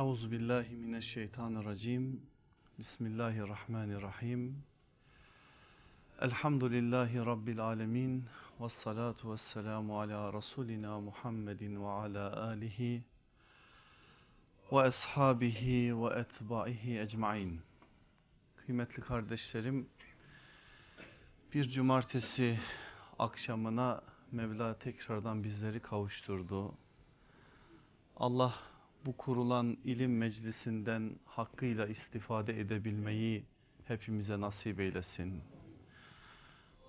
Euzu billahi mineşşeytanirracim. Bismillahirrahmanirrahim. Elhamdülillahi rabbil alamin ve salatu vesselamu ala rasulina Muhammedin ve ala alihi ve ashabihi ve etbaihi ecmaîn. Kıymetli kardeşlerim, bir cumartesi akşamına Mevla tekrardan bizleri kavuşturdu. Allah bu kurulan ilim meclisinden hakkıyla istifade edebilmeyi hepimize nasip eylesin.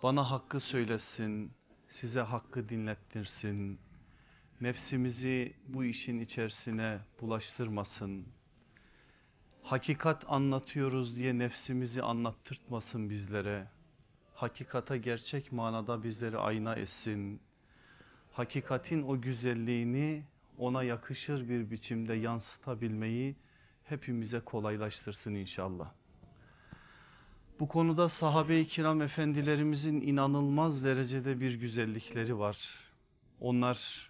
Bana hakkı söylesin, size hakkı dinlettirsin. Nefsimizi bu işin içerisine bulaştırmasın. Hakikat anlatıyoruz diye nefsimizi anlattırtmasın bizlere. Hakikata gerçek manada bizleri ayna etsin. Hakikatin o güzelliğini ona yakışır bir biçimde yansıtabilmeyi hepimize kolaylaştırsın inşallah. Bu konuda sahabe-i kiram efendilerimizin inanılmaz derecede bir güzellikleri var. Onlar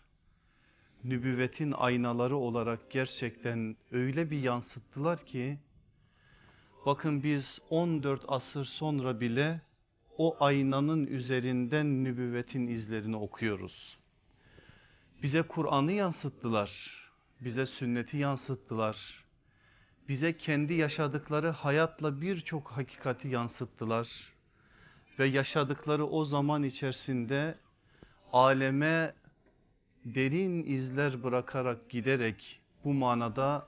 nübüvvetin aynaları olarak gerçekten öyle bir yansıttılar ki bakın biz 14 asır sonra bile o aynanın üzerinden nübüvvetin izlerini okuyoruz. Bize Kur'an'ı yansıttılar, bize sünneti yansıttılar, bize kendi yaşadıkları hayatla birçok hakikati yansıttılar ve yaşadıkları o zaman içerisinde aleme derin izler bırakarak giderek bu manada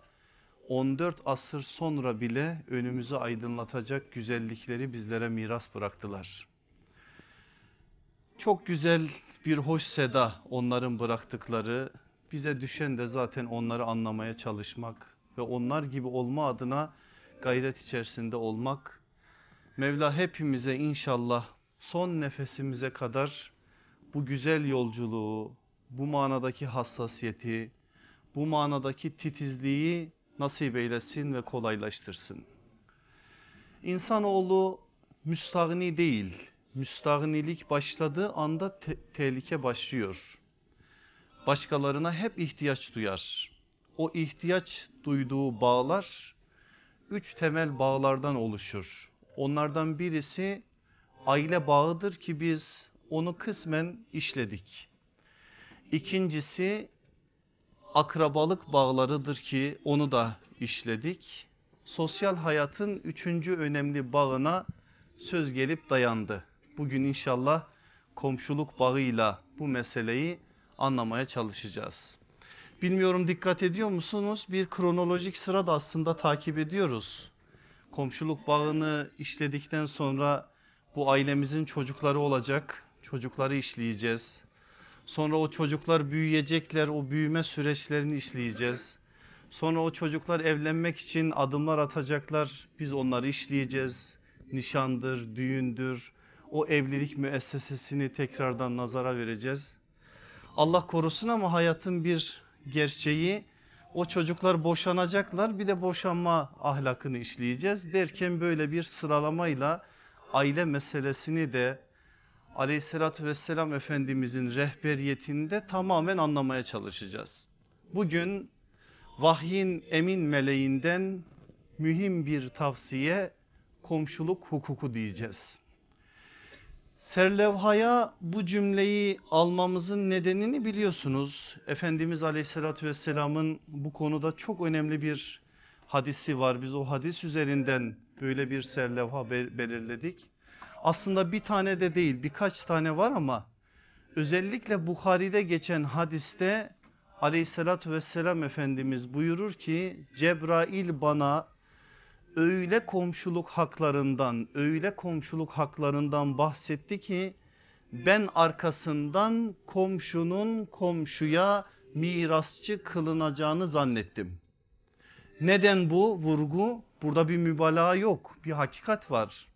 14 asır sonra bile önümüzü aydınlatacak güzellikleri bizlere miras bıraktılar. Çok güzel bir hoş seda onların bıraktıkları bize düşen de zaten onları anlamaya çalışmak ve onlar gibi olma adına gayret içerisinde olmak. Mevla hepimize inşallah son nefesimize kadar bu güzel yolculuğu, bu manadaki hassasiyeti, bu manadaki titizliği nasip eylesin ve kolaylaştırsın. İnsanoğlu müstahni değil, müstahnilik başladığı anda te tehlike başlıyor. Başkalarına hep ihtiyaç duyar. O ihtiyaç duyduğu bağlar üç temel bağlardan oluşur. Onlardan birisi aile bağıdır ki biz onu kısmen işledik. İkincisi akrabalık bağlarıdır ki onu da işledik. Sosyal hayatın üçüncü önemli bağına söz gelip dayandı. Bugün inşallah komşuluk bağıyla bu meseleyi anlamaya çalışacağız. Bilmiyorum dikkat ediyor musunuz? Bir kronolojik sırada aslında takip ediyoruz. Komşuluk bağını işledikten sonra bu ailemizin çocukları olacak. Çocukları işleyeceğiz. Sonra o çocuklar büyüyecekler, o büyüme süreçlerini işleyeceğiz. Sonra o çocuklar evlenmek için adımlar atacaklar. Biz onları işleyeceğiz. Nişandır, düğündür, o evlilik müessesesini tekrardan nazara vereceğiz. Allah korusun ama hayatın bir gerçeği o çocuklar boşanacaklar bir de boşanma ahlakını işleyeceğiz derken böyle bir sıralamayla aile meselesini de aleyhissalatü vesselam efendimizin rehberiyetinde tamamen anlamaya çalışacağız. Bugün vahyin emin meleğinden mühim bir tavsiye komşuluk hukuku diyeceğiz. Serlevhaya bu cümleyi almamızın nedenini biliyorsunuz. Efendimiz Aleyhisselatü Vesselam'ın bu konuda çok önemli bir hadisi var. Biz o hadis üzerinden böyle bir serlevha belirledik. Aslında bir tane de değil birkaç tane var ama özellikle Bukhari'de geçen hadiste Aleyhisselatü Vesselam Efendimiz buyurur ki Cebrail bana öyle komşuluk haklarından, öyle komşuluk haklarından bahsetti ki ben arkasından komşunun komşuya mirasçı kılınacağını zannettim. Neden bu vurgu? Burada bir mübalağa yok, bir hakikat var.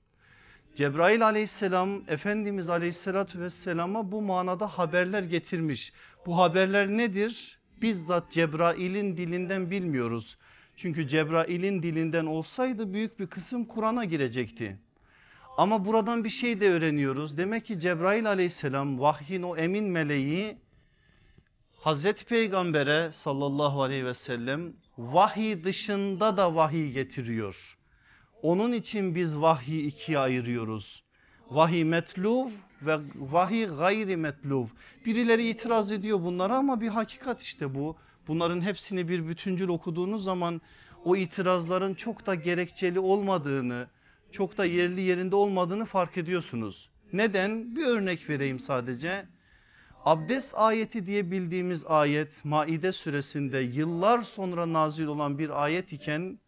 Cebrail aleyhisselam Efendimiz aleyhissalatü vesselama bu manada haberler getirmiş. Bu haberler nedir? Bizzat Cebrail'in dilinden bilmiyoruz. Çünkü Cebrail'in dilinden olsaydı büyük bir kısım Kur'an'a girecekti. Ama buradan bir şey de öğreniyoruz. Demek ki Cebrail aleyhisselam vahyin o emin meleği Hazreti Peygamber'e sallallahu aleyhi ve sellem vahiy dışında da vahiy getiriyor. Onun için biz vahyi ikiye ayırıyoruz. Vahiy metluv ve vahiy gayri metluv. Birileri itiraz ediyor bunlara ama bir hakikat işte bu. Bunların hepsini bir bütüncül okuduğunuz zaman o itirazların çok da gerekçeli olmadığını, çok da yerli yerinde olmadığını fark ediyorsunuz. Neden? Bir örnek vereyim sadece. Abdest ayeti diye bildiğimiz ayet Maide suresinde yıllar sonra nazil olan bir ayet iken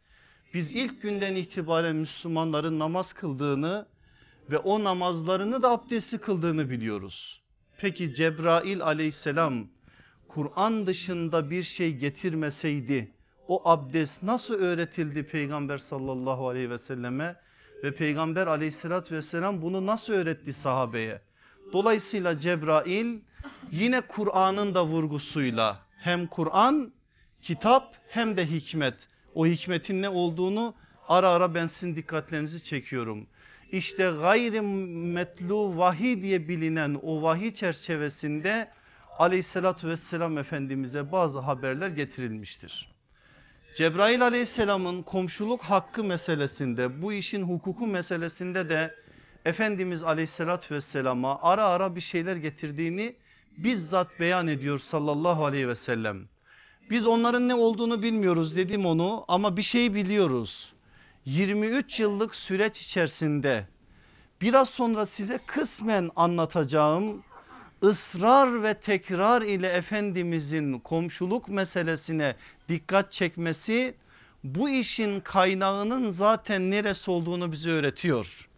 biz ilk günden itibaren Müslümanların namaz kıldığını ve o namazlarını da abdestli kıldığını biliyoruz. Peki Cebrail aleyhisselam Kur'an dışında bir şey getirmeseydi o abdest nasıl öğretildi peygamber sallallahu aleyhi ve selleme ve peygamber aleyhissalatü vesselam bunu nasıl öğretti sahabeye? Dolayısıyla Cebrail yine Kur'an'ın da vurgusuyla hem Kur'an kitap hem de hikmet o hikmetin ne olduğunu ara ara ben sizin dikkatlerinizi çekiyorum. İşte gayri metlu vahiy diye bilinen o vahiy çerçevesinde aleyhissalatü vesselam efendimize bazı haberler getirilmiştir. Cebrail aleyhisselamın komşuluk hakkı meselesinde bu işin hukuku meselesinde de Efendimiz aleyhissalatü vesselama ara ara bir şeyler getirdiğini bizzat beyan ediyor sallallahu aleyhi ve sellem. Biz onların ne olduğunu bilmiyoruz dedim onu ama bir şey biliyoruz. 23 yıllık süreç içerisinde biraz sonra size kısmen anlatacağım ısrar ve tekrar ile Efendimizin komşuluk meselesine dikkat çekmesi bu işin kaynağının zaten neresi olduğunu bize öğretiyor.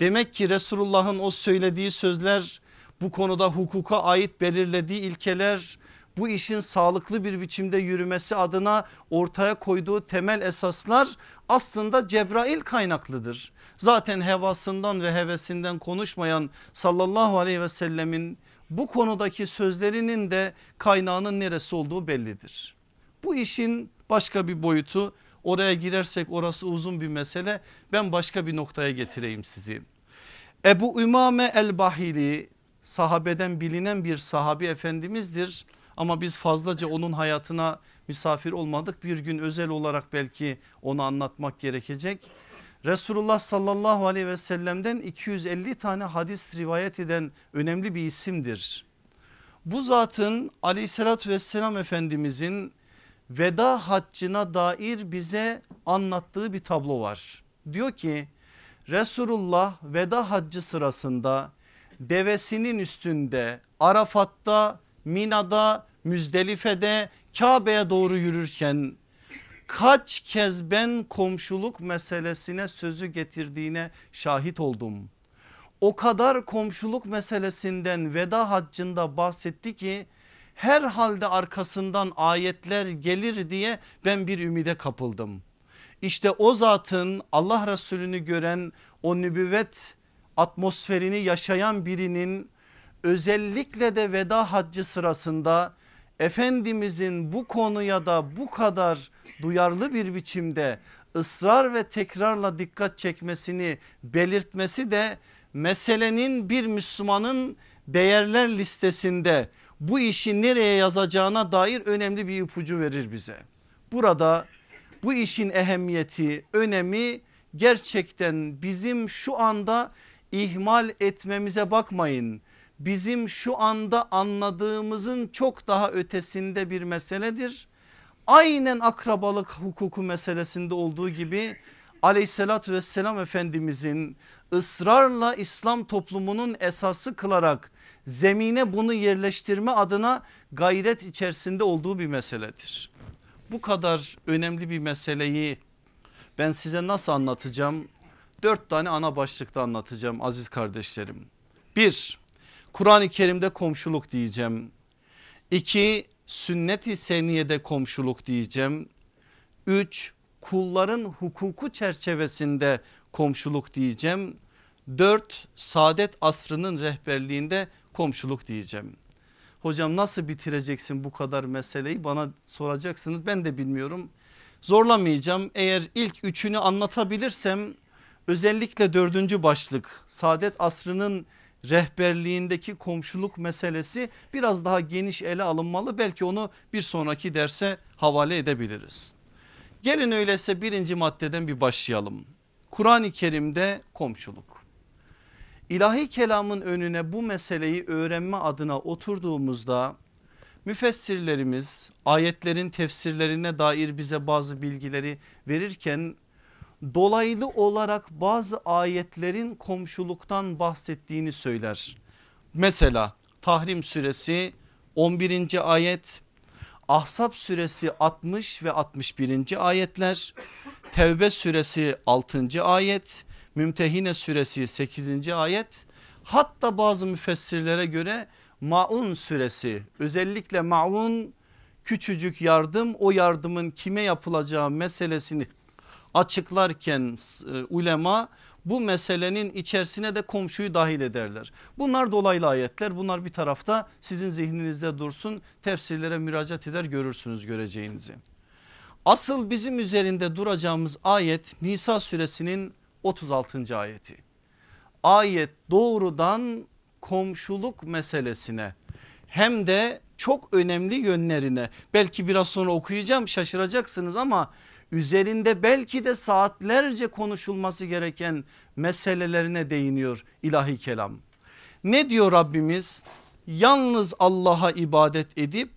Demek ki Resulullah'ın o söylediği sözler bu konuda hukuka ait belirlediği ilkeler bu işin sağlıklı bir biçimde yürümesi adına ortaya koyduğu temel esaslar aslında Cebrail kaynaklıdır. Zaten hevasından ve hevesinden konuşmayan sallallahu aleyhi ve sellemin bu konudaki sözlerinin de kaynağının neresi olduğu bellidir. Bu işin başka bir boyutu oraya girersek orası uzun bir mesele ben başka bir noktaya getireyim sizi. Ebu Ümame el-Bahili sahabeden bilinen bir sahabi efendimizdir ama biz fazlaca onun hayatına misafir olmadık bir gün özel olarak belki onu anlatmak gerekecek. Resulullah sallallahu aleyhi ve sellem'den 250 tane hadis rivayet eden önemli bir isimdir. Bu zatın aleyhissalatü vesselam efendimizin veda haccına dair bize anlattığı bir tablo var. Diyor ki Resulullah veda haccı sırasında devesinin üstünde Arafat'ta Mina'da Müzdelife'de Kabe'ye doğru yürürken kaç kez ben komşuluk meselesine sözü getirdiğine şahit oldum. O kadar komşuluk meselesinden veda haccında bahsetti ki herhalde arkasından ayetler gelir diye ben bir ümide kapıldım. İşte o zatın Allah Resulü'nü gören o nübüvvet atmosferini yaşayan birinin özellikle de veda haccı sırasında Efendimizin bu konuya da bu kadar duyarlı bir biçimde ısrar ve tekrarla dikkat çekmesini belirtmesi de meselenin bir Müslümanın değerler listesinde bu işi nereye yazacağına dair önemli bir ipucu verir bize. Burada bu işin ehemmiyeti, önemi gerçekten bizim şu anda ihmal etmemize bakmayın. Bizim şu anda anladığımızın çok daha ötesinde bir meseledir. Aynen akrabalık hukuku meselesinde olduğu gibi aleyhissalatü vesselam efendimizin ısrarla İslam toplumunun esası kılarak zemine bunu yerleştirme adına gayret içerisinde olduğu bir meseledir. Bu kadar önemli bir meseleyi ben size nasıl anlatacağım? Dört tane ana başlıkta anlatacağım aziz kardeşlerim. Bir, Kur'an-ı Kerim'de komşuluk diyeceğim. İki, sünnet-i seniyede komşuluk diyeceğim. Üç, kulların hukuku çerçevesinde komşuluk diyeceğim. Dört, saadet asrının rehberliğinde komşuluk diyeceğim. Hocam nasıl bitireceksin bu kadar meseleyi bana soracaksınız ben de bilmiyorum. Zorlamayacağım eğer ilk üçünü anlatabilirsem özellikle dördüncü başlık saadet asrının rehberliğindeki komşuluk meselesi biraz daha geniş ele alınmalı. Belki onu bir sonraki derse havale edebiliriz. Gelin öyleyse birinci maddeden bir başlayalım. Kur'an-ı Kerim'de komşuluk. İlahi kelamın önüne bu meseleyi öğrenme adına oturduğumuzda müfessirlerimiz ayetlerin tefsirlerine dair bize bazı bilgileri verirken dolaylı olarak bazı ayetlerin komşuluktan bahsettiğini söyler. Mesela Tahrim suresi 11. ayet, Ahzab suresi 60 ve 61. ayetler, Tevbe suresi 6. ayet, Mümtehine suresi 8. ayet hatta bazı müfessirlere göre Maun suresi özellikle Maun küçücük yardım o yardımın kime yapılacağı meselesini açıklarken e, ulema bu meselenin içerisine de komşuyu dahil ederler. Bunlar dolaylı ayetler bunlar bir tarafta sizin zihninizde dursun tefsirlere müracaat eder görürsünüz göreceğinizi. Asıl bizim üzerinde duracağımız ayet Nisa suresinin 36. ayeti. Ayet doğrudan komşuluk meselesine hem de çok önemli yönlerine belki biraz sonra okuyacağım şaşıracaksınız ama üzerinde belki de saatlerce konuşulması gereken meselelerine değiniyor ilahi kelam. Ne diyor Rabbimiz? Yalnız Allah'a ibadet edip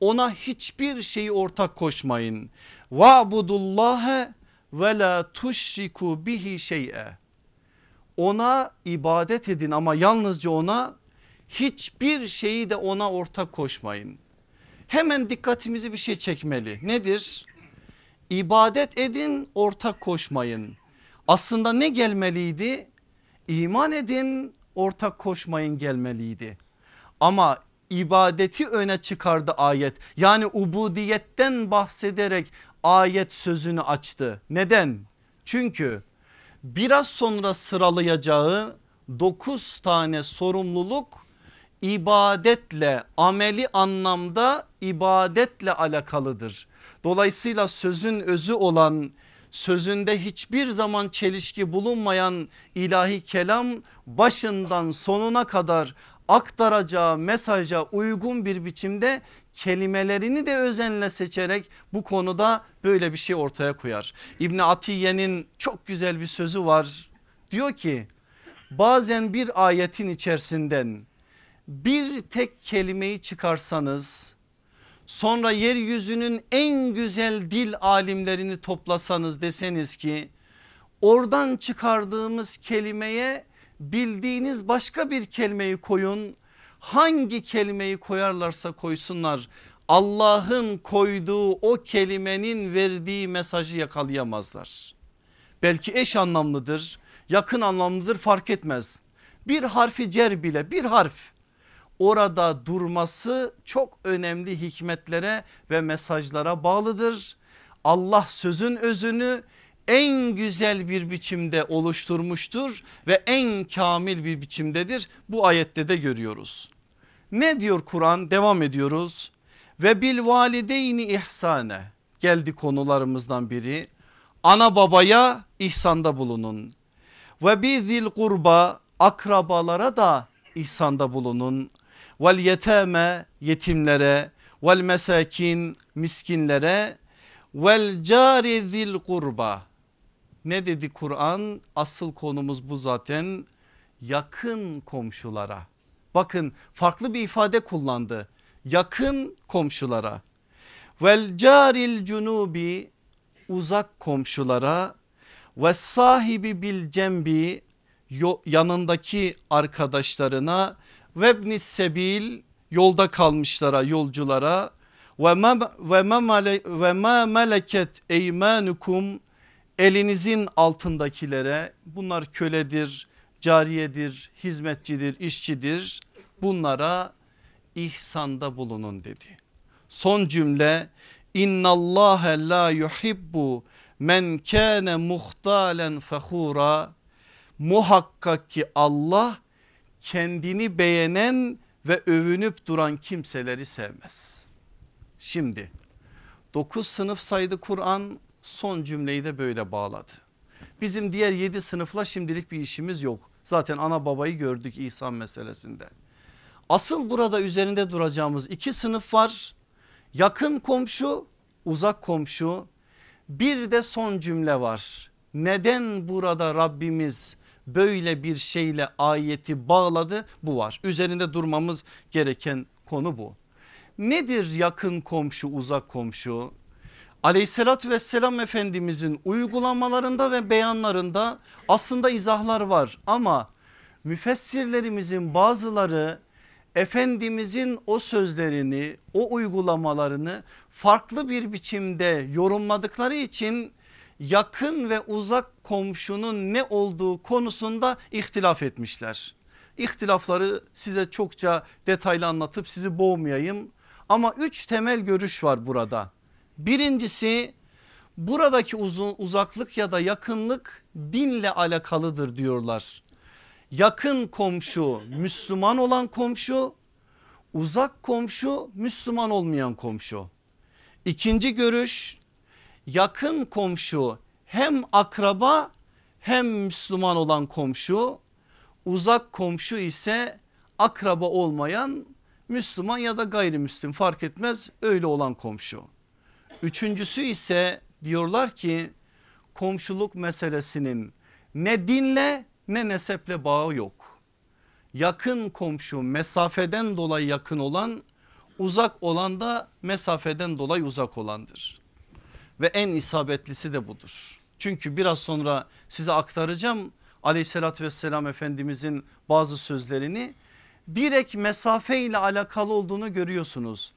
ona hiçbir şeyi ortak koşmayın. Va'budullaha ve la tuşriku bihi şey'e. Ona ibadet edin ama yalnızca ona hiçbir şeyi de ona ortak koşmayın. Hemen dikkatimizi bir şey çekmeli. Nedir? İbadet edin ortak koşmayın. Aslında ne gelmeliydi? İman edin ortak koşmayın gelmeliydi. Ama ibadeti öne çıkardı ayet. Yani ubudiyetten bahsederek ayet sözünü açtı. Neden? Çünkü biraz sonra sıralayacağı 9 tane sorumluluk ibadetle ameli anlamda ibadetle alakalıdır. Dolayısıyla sözün özü olan sözünde hiçbir zaman çelişki bulunmayan ilahi kelam başından sonuna kadar aktaracağı mesaja uygun bir biçimde kelimelerini de özenle seçerek bu konuda böyle bir şey ortaya koyar. İbni Atiye'nin çok güzel bir sözü var. Diyor ki bazen bir ayetin içerisinden bir tek kelimeyi çıkarsanız sonra yeryüzünün en güzel dil alimlerini toplasanız deseniz ki oradan çıkardığımız kelimeye bildiğiniz başka bir kelimeyi koyun. Hangi kelimeyi koyarlarsa koysunlar Allah'ın koyduğu o kelimenin verdiği mesajı yakalayamazlar. Belki eş anlamlıdır yakın anlamlıdır fark etmez. Bir harfi cer bile bir harf orada durması çok önemli hikmetlere ve mesajlara bağlıdır. Allah sözün özünü en güzel bir biçimde oluşturmuştur ve en kamil bir biçimdedir. Bu ayette de görüyoruz. Ne diyor Kur'an? Devam ediyoruz. Ve bil valideyni ihsane geldi konularımızdan biri. Ana babaya ihsanda bulunun. Ve bizil kurba akrabalara da ihsanda bulunun. Vel yeteme yetimlere vel mesakin miskinlere vel cari zil kurba ne dedi Kur'an? Asıl konumuz bu zaten yakın komşulara. Bakın farklı bir ifade kullandı. Yakın komşulara. Vel caril cunubi uzak komşulara ve sahibi bil cembi yanındaki arkadaşlarına ve sebil yolda kalmışlara yolculara. Ve ma, ve ma, ve ma meleket eymanukum elinizin altındakilere. Bunlar köledir, cariyedir, hizmetçidir, işçidir. Bunlara ihsanda bulunun dedi. Son cümle innallâhe la yuhibbu men kâne muhtalen fehura muhakkak ki Allah kendini beğenen ve övünüp duran kimseleri sevmez. Şimdi 9 sınıf saydı Kur'an son cümleyi de böyle bağladı. Bizim diğer 7 sınıfla şimdilik bir işimiz yok. Zaten ana babayı gördük İhsan meselesinde. Asıl burada üzerinde duracağımız iki sınıf var. Yakın komşu uzak komşu Bir de son cümle var. Neden burada Rabbimiz böyle bir şeyle ayeti bağladı? Bu var. Üzerinde durmamız gereken konu bu. Nedir yakın komşu uzak komşu? Aleyhissalatü vesselam Efendimizin uygulamalarında ve beyanlarında aslında izahlar var ama müfessirlerimizin bazıları Efendimizin o sözlerini o uygulamalarını farklı bir biçimde yorumladıkları için yakın ve uzak komşunun ne olduğu konusunda ihtilaf etmişler. İhtilafları size çokça detaylı anlatıp sizi boğmayayım ama üç temel görüş var burada. Birincisi buradaki uzun, uzaklık ya da yakınlık dinle alakalıdır diyorlar. Yakın komşu Müslüman olan komşu uzak komşu Müslüman olmayan komşu. İkinci görüş yakın komşu hem akraba hem Müslüman olan komşu uzak komşu ise akraba olmayan Müslüman ya da gayrimüslim fark etmez öyle olan komşu. Üçüncüsü ise diyorlar ki komşuluk meselesinin ne dinle ne neseple bağı yok. Yakın komşu mesafeden dolayı yakın olan uzak olan da mesafeden dolayı uzak olandır. Ve en isabetlisi de budur. Çünkü biraz sonra size aktaracağım aleyhissalatü vesselam efendimizin bazı sözlerini direkt mesafe ile alakalı olduğunu görüyorsunuz.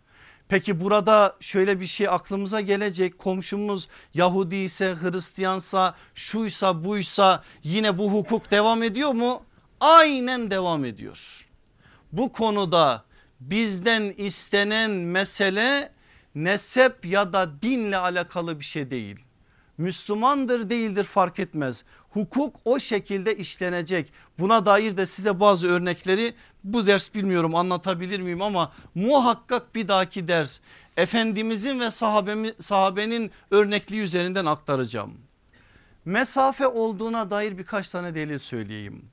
Peki burada şöyle bir şey aklımıza gelecek komşumuz Yahudi ise Hristiyansa şuysa buysa yine bu hukuk devam ediyor mu? Aynen devam ediyor. Bu konuda bizden istenen mesele nesep ya da dinle alakalı bir şey değil. Müslümandır değildir fark etmez. Hukuk o şekilde işlenecek. Buna dair de size bazı örnekleri bu ders bilmiyorum anlatabilir miyim ama muhakkak bir dahaki ders Efendimizin ve sahabemi, sahabenin örnekliği üzerinden aktaracağım. Mesafe olduğuna dair birkaç tane delil söyleyeyim.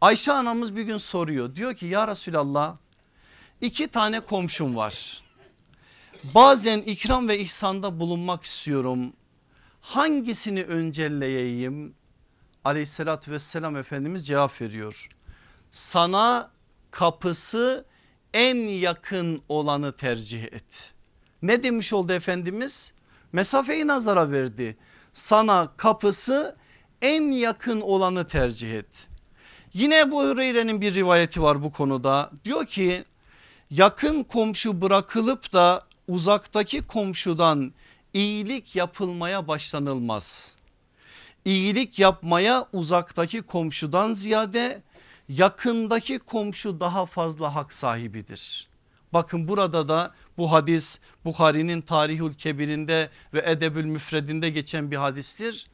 Ayşe anamız bir gün soruyor diyor ki ya Resulallah iki tane komşum var. Bazen ikram ve ihsanda bulunmak istiyorum hangisini öncelleyeyim? Aleyhissalatü vesselam Efendimiz cevap veriyor. Sana kapısı en yakın olanı tercih et. Ne demiş oldu Efendimiz? Mesafeyi nazara verdi. Sana kapısı en yakın olanı tercih et. Yine bu Hureyre'nin bir rivayeti var bu konuda. Diyor ki yakın komşu bırakılıp da uzaktaki komşudan iyilik yapılmaya başlanılmaz. İyilik yapmaya uzaktaki komşudan ziyade yakındaki komşu daha fazla hak sahibidir. Bakın burada da bu hadis Bukhari'nin Tarihül Kebir'inde ve Edebül Müfredinde geçen bir hadistir.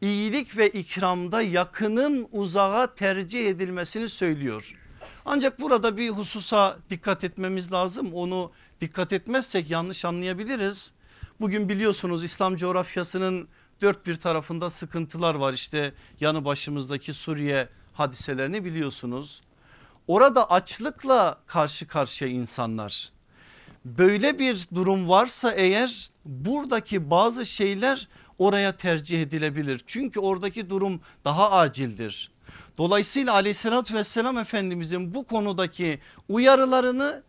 İyilik ve ikramda yakının uzağa tercih edilmesini söylüyor. Ancak burada bir hususa dikkat etmemiz lazım. Onu dikkat etmezsek yanlış anlayabiliriz. Bugün biliyorsunuz İslam coğrafyasının dört bir tarafında sıkıntılar var işte yanı başımızdaki Suriye hadiselerini biliyorsunuz. Orada açlıkla karşı karşıya insanlar. Böyle bir durum varsa eğer buradaki bazı şeyler oraya tercih edilebilir. Çünkü oradaki durum daha acildir. Dolayısıyla aleyhissalatü vesselam efendimizin bu konudaki uyarılarını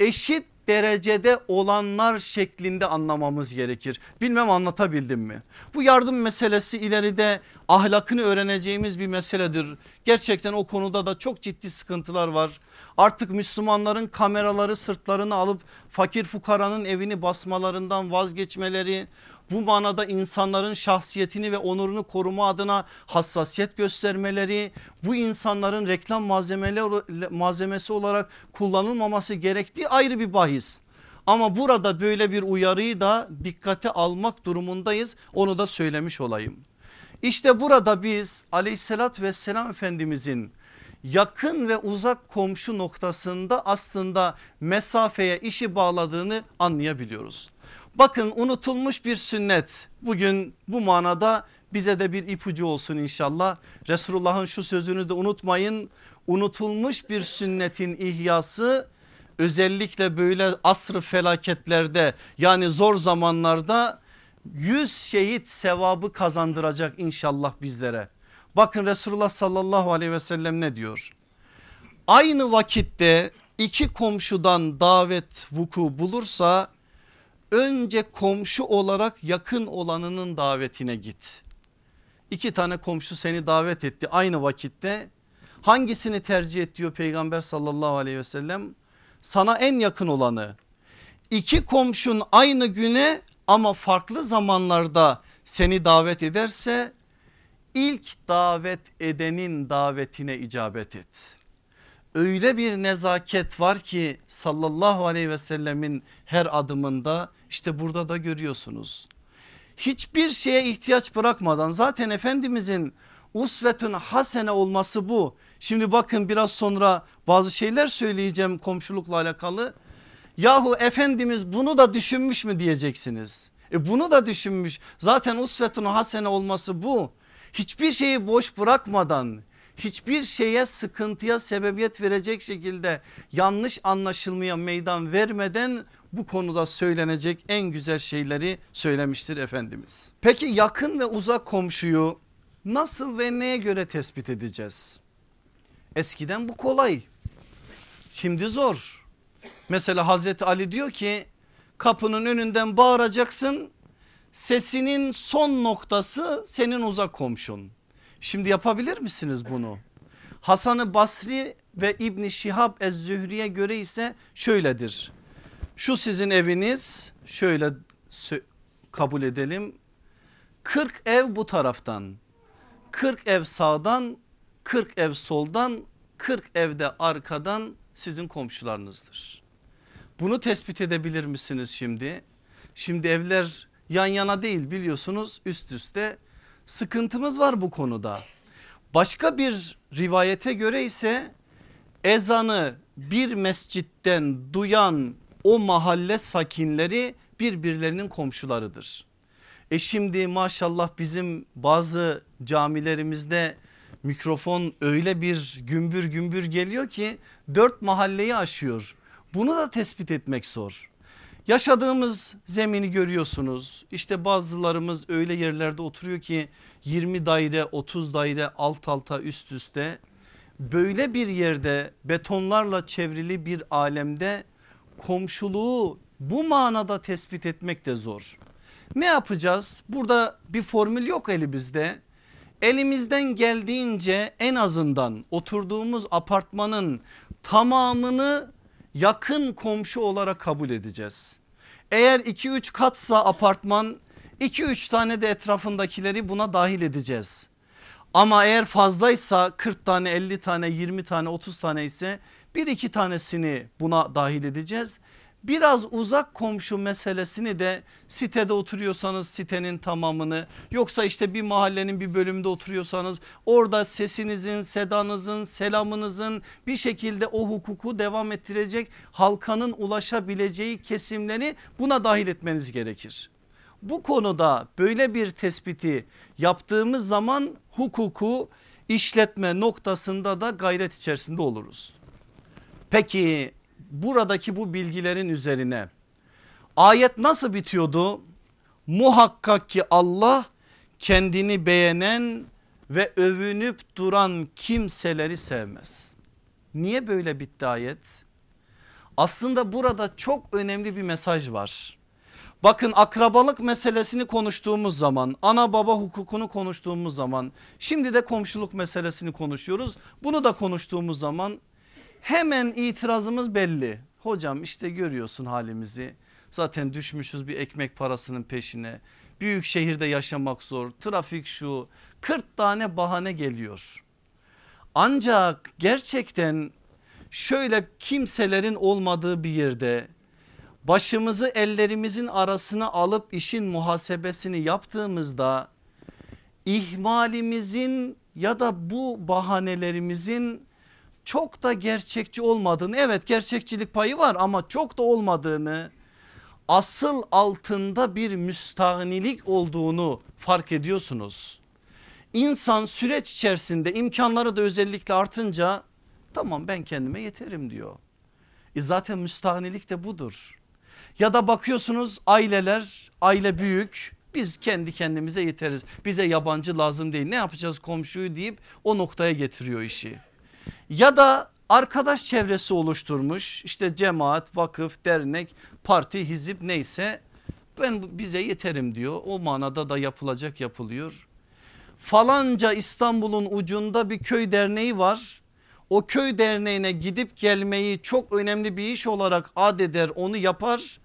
eşit derecede olanlar şeklinde anlamamız gerekir. Bilmem anlatabildim mi? Bu yardım meselesi ileride ahlakını öğreneceğimiz bir meseledir. Gerçekten o konuda da çok ciddi sıkıntılar var. Artık Müslümanların kameraları sırtlarını alıp fakir fukaranın evini basmalarından vazgeçmeleri bu manada insanların şahsiyetini ve onurunu koruma adına hassasiyet göstermeleri bu insanların reklam malzemesi olarak kullanılmaması gerektiği ayrı bir bahis. Ama burada böyle bir uyarıyı da dikkate almak durumundayız onu da söylemiş olayım. İşte burada biz aleyhissalat vesselam efendimizin yakın ve uzak komşu noktasında aslında mesafeye işi bağladığını anlayabiliyoruz. Bakın unutulmuş bir sünnet bugün bu manada bize de bir ipucu olsun inşallah. Resulullah'ın şu sözünü de unutmayın. Unutulmuş bir sünnetin ihyası özellikle böyle asrı felaketlerde yani zor zamanlarda yüz şehit sevabı kazandıracak inşallah bizlere. Bakın Resulullah sallallahu aleyhi ve sellem ne diyor? Aynı vakitte iki komşudan davet vuku bulursa önce komşu olarak yakın olanının davetine git. İki tane komşu seni davet etti aynı vakitte. Hangisini tercih et diyor peygamber sallallahu aleyhi ve sellem? Sana en yakın olanı. İki komşun aynı güne ama farklı zamanlarda seni davet ederse ilk davet edenin davetine icabet et. Öyle bir nezaket var ki sallallahu aleyhi ve sellemin her adımında işte burada da görüyorsunuz. Hiçbir şeye ihtiyaç bırakmadan zaten Efendimizin usvetün hasene olması bu. Şimdi bakın biraz sonra bazı şeyler söyleyeceğim komşulukla alakalı. Yahu Efendimiz bunu da düşünmüş mü diyeceksiniz. E bunu da düşünmüş. Zaten usvetun hasene olması bu. Hiçbir şeyi boş bırakmadan hiçbir şeye sıkıntıya sebebiyet verecek şekilde yanlış anlaşılmaya meydan vermeden bu konuda söylenecek en güzel şeyleri söylemiştir Efendimiz. Peki yakın ve uzak komşuyu nasıl ve neye göre tespit edeceğiz? Eskiden bu kolay. Şimdi zor. Mesela Hazreti Ali diyor ki kapının önünden bağıracaksın. Sesinin son noktası senin uzak komşun. Şimdi yapabilir misiniz bunu? Hasan-ı Basri ve İbni Şihab Ez-Zühri'ye göre ise şöyledir. Şu sizin eviniz şöyle kabul edelim. 40 ev bu taraftan 40 ev sağdan 40 ev soldan 40 evde arkadan sizin komşularınızdır. Bunu tespit edebilir misiniz şimdi? Şimdi evler yan yana değil biliyorsunuz üst üste sıkıntımız var bu konuda. Başka bir rivayete göre ise ezanı bir mescitten duyan o mahalle sakinleri birbirlerinin komşularıdır. E şimdi maşallah bizim bazı camilerimizde mikrofon öyle bir gümbür gümbür geliyor ki dört mahalleyi aşıyor. Bunu da tespit etmek zor. Yaşadığımız zemini görüyorsunuz. İşte bazılarımız öyle yerlerde oturuyor ki 20 daire 30 daire alt alta üst üste. Böyle bir yerde betonlarla çevrili bir alemde komşuluğu bu manada tespit etmek de zor. Ne yapacağız? Burada bir formül yok elimizde. Elimizden geldiğince en azından oturduğumuz apartmanın tamamını yakın komşu olarak kabul edeceğiz. Eğer 2-3 katsa apartman 2-3 tane de etrafındakileri buna dahil edeceğiz. Ama eğer fazlaysa 40 tane 50 tane 20 tane 30 tane ise bir iki tanesini buna dahil edeceğiz. Biraz uzak komşu meselesini de sitede oturuyorsanız sitenin tamamını yoksa işte bir mahallenin bir bölümünde oturuyorsanız orada sesinizin, sedanızın, selamınızın bir şekilde o hukuku devam ettirecek halkanın ulaşabileceği kesimleri buna dahil etmeniz gerekir. Bu konuda böyle bir tespiti yaptığımız zaman hukuku işletme noktasında da gayret içerisinde oluruz. Peki buradaki bu bilgilerin üzerine ayet nasıl bitiyordu? Muhakkak ki Allah kendini beğenen ve övünüp duran kimseleri sevmez. Niye böyle bitti ayet? Aslında burada çok önemli bir mesaj var. Bakın akrabalık meselesini konuştuğumuz zaman ana baba hukukunu konuştuğumuz zaman şimdi de komşuluk meselesini konuşuyoruz. Bunu da konuştuğumuz zaman hemen itirazımız belli. Hocam işte görüyorsun halimizi zaten düşmüşüz bir ekmek parasının peşine. Büyük şehirde yaşamak zor trafik şu 40 tane bahane geliyor. Ancak gerçekten şöyle kimselerin olmadığı bir yerde başımızı ellerimizin arasına alıp işin muhasebesini yaptığımızda ihmalimizin ya da bu bahanelerimizin çok da gerçekçi olmadığını evet gerçekçilik payı var ama çok da olmadığını asıl altında bir müstahnilik olduğunu fark ediyorsunuz. İnsan süreç içerisinde imkanları da özellikle artınca tamam ben kendime yeterim diyor. E zaten müstahnilik de budur. Ya da bakıyorsunuz aileler aile büyük Biz kendi kendimize yeteriz. Bize yabancı lazım değil. Ne yapacağız komşuyu deyip o noktaya getiriyor işi. Ya da arkadaş çevresi oluşturmuş. işte cemaat, vakıf, dernek, parti, hizip neyse ben bize yeterim diyor. O manada da yapılacak yapılıyor. Falanca İstanbul'un ucunda bir köy derneği var. O köy derneğine gidip gelmeyi çok önemli bir iş olarak adeder onu yapar.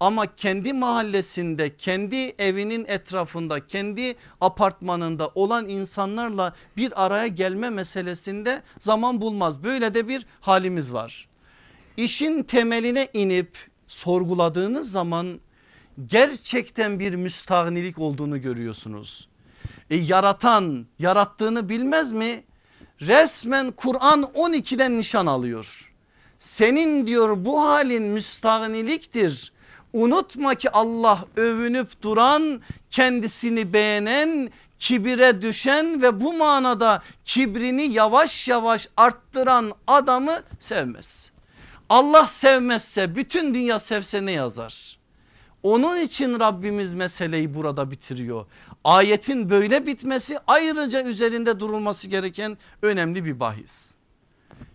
Ama kendi mahallesinde kendi evinin etrafında kendi apartmanında olan insanlarla bir araya gelme meselesinde zaman bulmaz. Böyle de bir halimiz var. İşin temeline inip sorguladığınız zaman gerçekten bir müstahnilik olduğunu görüyorsunuz. E, yaratan yarattığını bilmez mi? Resmen Kur'an 12'den nişan alıyor. Senin diyor bu halin müstahniliktir. Unutma ki Allah övünüp duran kendisini beğenen kibire düşen ve bu manada kibrini yavaş yavaş arttıran adamı sevmez. Allah sevmezse bütün dünya sevse ne yazar? Onun için Rabbimiz meseleyi burada bitiriyor. Ayetin böyle bitmesi ayrıca üzerinde durulması gereken önemli bir bahis.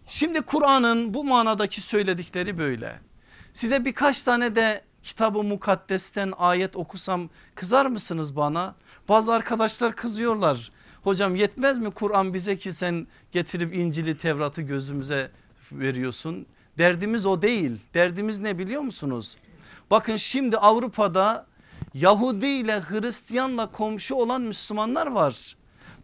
Şimdi Kur'an'ın bu manadaki söyledikleri böyle. Size birkaç tane de kitabı mukaddesten ayet okusam kızar mısınız bana? Bazı arkadaşlar kızıyorlar. Hocam yetmez mi Kur'an bize ki sen getirip İncil'i Tevrat'ı gözümüze veriyorsun. Derdimiz o değil. Derdimiz ne biliyor musunuz? Bakın şimdi Avrupa'da Yahudi ile Hristiyanla komşu olan Müslümanlar var.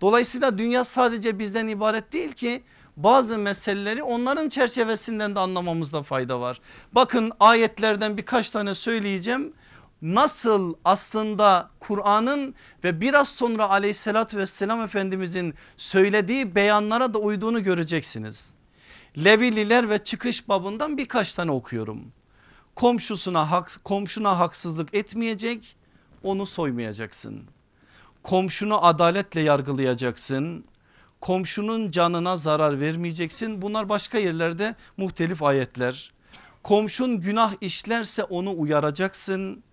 Dolayısıyla dünya sadece bizden ibaret değil ki bazı meseleleri onların çerçevesinden de anlamamızda fayda var. Bakın ayetlerden birkaç tane söyleyeceğim. Nasıl aslında Kur'an'ın ve biraz sonra aleyhissalatü vesselam Efendimizin söylediği beyanlara da uyduğunu göreceksiniz. Levililer ve çıkış babından birkaç tane okuyorum. Komşusuna hak, komşuna haksızlık etmeyecek onu soymayacaksın. Komşunu adaletle yargılayacaksın komşunun canına zarar vermeyeceksin. Bunlar başka yerlerde muhtelif ayetler. Komşun günah işlerse onu uyaracaksın.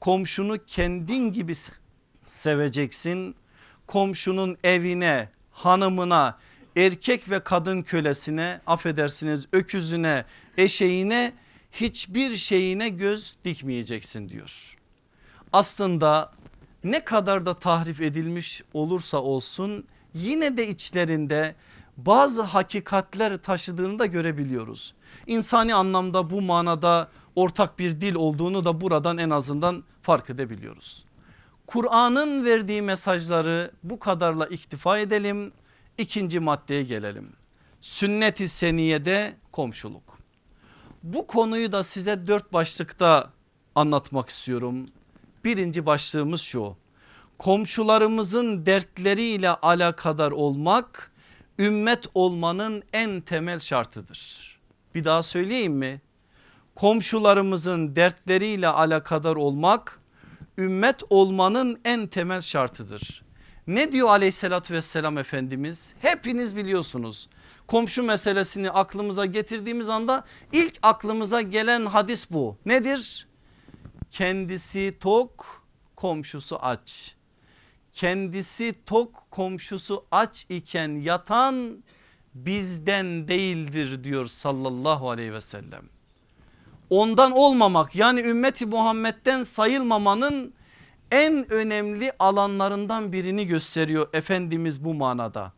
Komşunu kendin gibi seveceksin. Komşunun evine, hanımına, erkek ve kadın kölesine, affedersiniz öküzüne, eşeğine hiçbir şeyine göz dikmeyeceksin diyor. Aslında ne kadar da tahrif edilmiş olursa olsun yine de içlerinde bazı hakikatler taşıdığını da görebiliyoruz. İnsani anlamda bu manada ortak bir dil olduğunu da buradan en azından fark edebiliyoruz. Kur'an'ın verdiği mesajları bu kadarla iktifa edelim. İkinci maddeye gelelim. Sünnet-i seniyede komşuluk. Bu konuyu da size dört başlıkta anlatmak istiyorum. Birinci başlığımız şu komşularımızın dertleriyle alakadar olmak ümmet olmanın en temel şartıdır. Bir daha söyleyeyim mi? Komşularımızın dertleriyle alakadar olmak ümmet olmanın en temel şartıdır. Ne diyor aleyhissalatü vesselam Efendimiz? Hepiniz biliyorsunuz. Komşu meselesini aklımıza getirdiğimiz anda ilk aklımıza gelen hadis bu. Nedir? Kendisi tok, komşusu aç kendisi tok komşusu aç iken yatan bizden değildir diyor sallallahu aleyhi ve sellem. Ondan olmamak yani ümmeti Muhammed'den sayılmamanın en önemli alanlarından birini gösteriyor Efendimiz bu manada.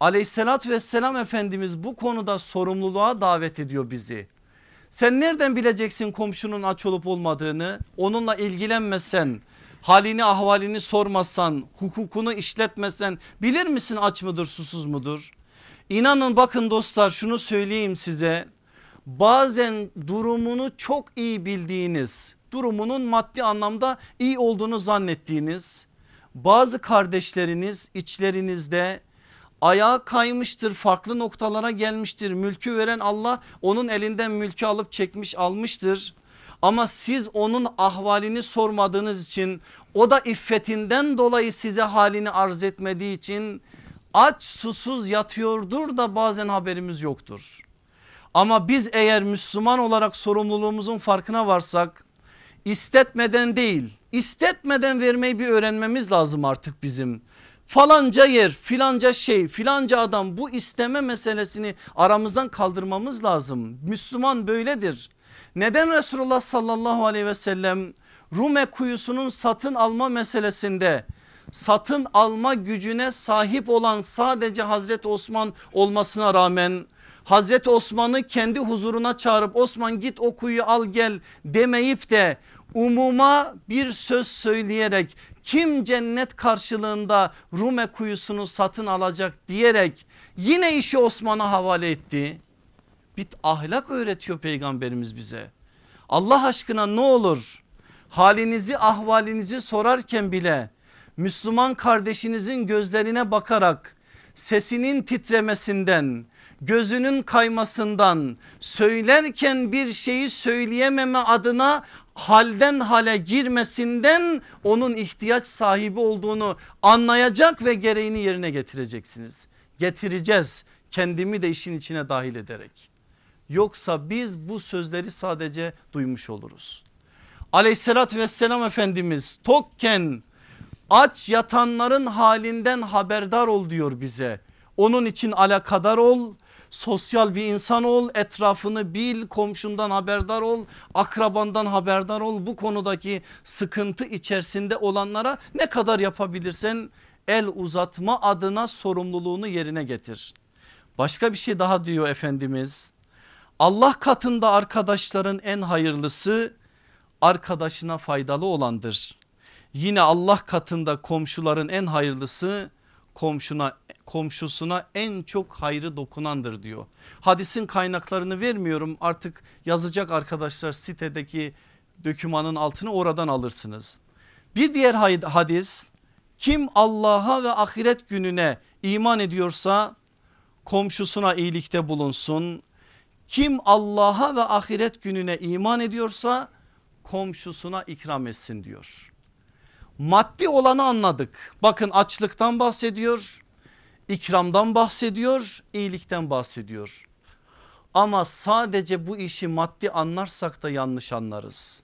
Aleyhissalatü vesselam Efendimiz bu konuda sorumluluğa davet ediyor bizi. Sen nereden bileceksin komşunun aç olup olmadığını onunla ilgilenmesen halini ahvalini sormazsan hukukunu işletmezsen bilir misin aç mıdır susuz mudur? İnanın bakın dostlar şunu söyleyeyim size. Bazen durumunu çok iyi bildiğiniz durumunun maddi anlamda iyi olduğunu zannettiğiniz bazı kardeşleriniz içlerinizde ayağa kaymıştır farklı noktalara gelmiştir. Mülkü veren Allah onun elinden mülkü alıp çekmiş almıştır ama siz onun ahvalini sormadığınız için o da iffetinden dolayı size halini arz etmediği için aç susuz yatıyordur da bazen haberimiz yoktur. Ama biz eğer Müslüman olarak sorumluluğumuzun farkına varsak istetmeden değil istetmeden vermeyi bir öğrenmemiz lazım artık bizim. Falanca yer filanca şey filanca adam bu isteme meselesini aramızdan kaldırmamız lazım. Müslüman böyledir. Neden Resulullah sallallahu aleyhi ve sellem Rume kuyusunun satın alma meselesinde satın alma gücüne sahip olan sadece Hazreti Osman olmasına rağmen Hazreti Osman'ı kendi huzuruna çağırıp Osman git o kuyuyu al gel demeyip de umuma bir söz söyleyerek kim cennet karşılığında Rume kuyusunu satın alacak diyerek yine işi Osman'a havale etti. Bir ahlak öğretiyor peygamberimiz bize. Allah aşkına ne olur halinizi ahvalinizi sorarken bile Müslüman kardeşinizin gözlerine bakarak sesinin titremesinden gözünün kaymasından söylerken bir şeyi söyleyememe adına halden hale girmesinden onun ihtiyaç sahibi olduğunu anlayacak ve gereğini yerine getireceksiniz. Getireceğiz kendimi de işin içine dahil ederek. Yoksa biz bu sözleri sadece duymuş oluruz. Aleyhissalatü vesselam Efendimiz tokken aç yatanların halinden haberdar ol diyor bize. Onun için alakadar ol sosyal bir insan ol etrafını bil komşundan haberdar ol akrabandan haberdar ol bu konudaki sıkıntı içerisinde olanlara ne kadar yapabilirsen el uzatma adına sorumluluğunu yerine getir. Başka bir şey daha diyor Efendimiz Allah katında arkadaşların en hayırlısı arkadaşına faydalı olandır. Yine Allah katında komşuların en hayırlısı komşuna komşusuna en çok hayrı dokunandır diyor. Hadisin kaynaklarını vermiyorum artık yazacak arkadaşlar sitedeki dökümanın altını oradan alırsınız. Bir diğer hadis kim Allah'a ve ahiret gününe iman ediyorsa komşusuna iyilikte bulunsun. Kim Allah'a ve ahiret gününe iman ediyorsa komşusuna ikram etsin diyor. Maddi olanı anladık. Bakın açlıktan bahsediyor, ikramdan bahsediyor, iyilikten bahsediyor. Ama sadece bu işi maddi anlarsak da yanlış anlarız.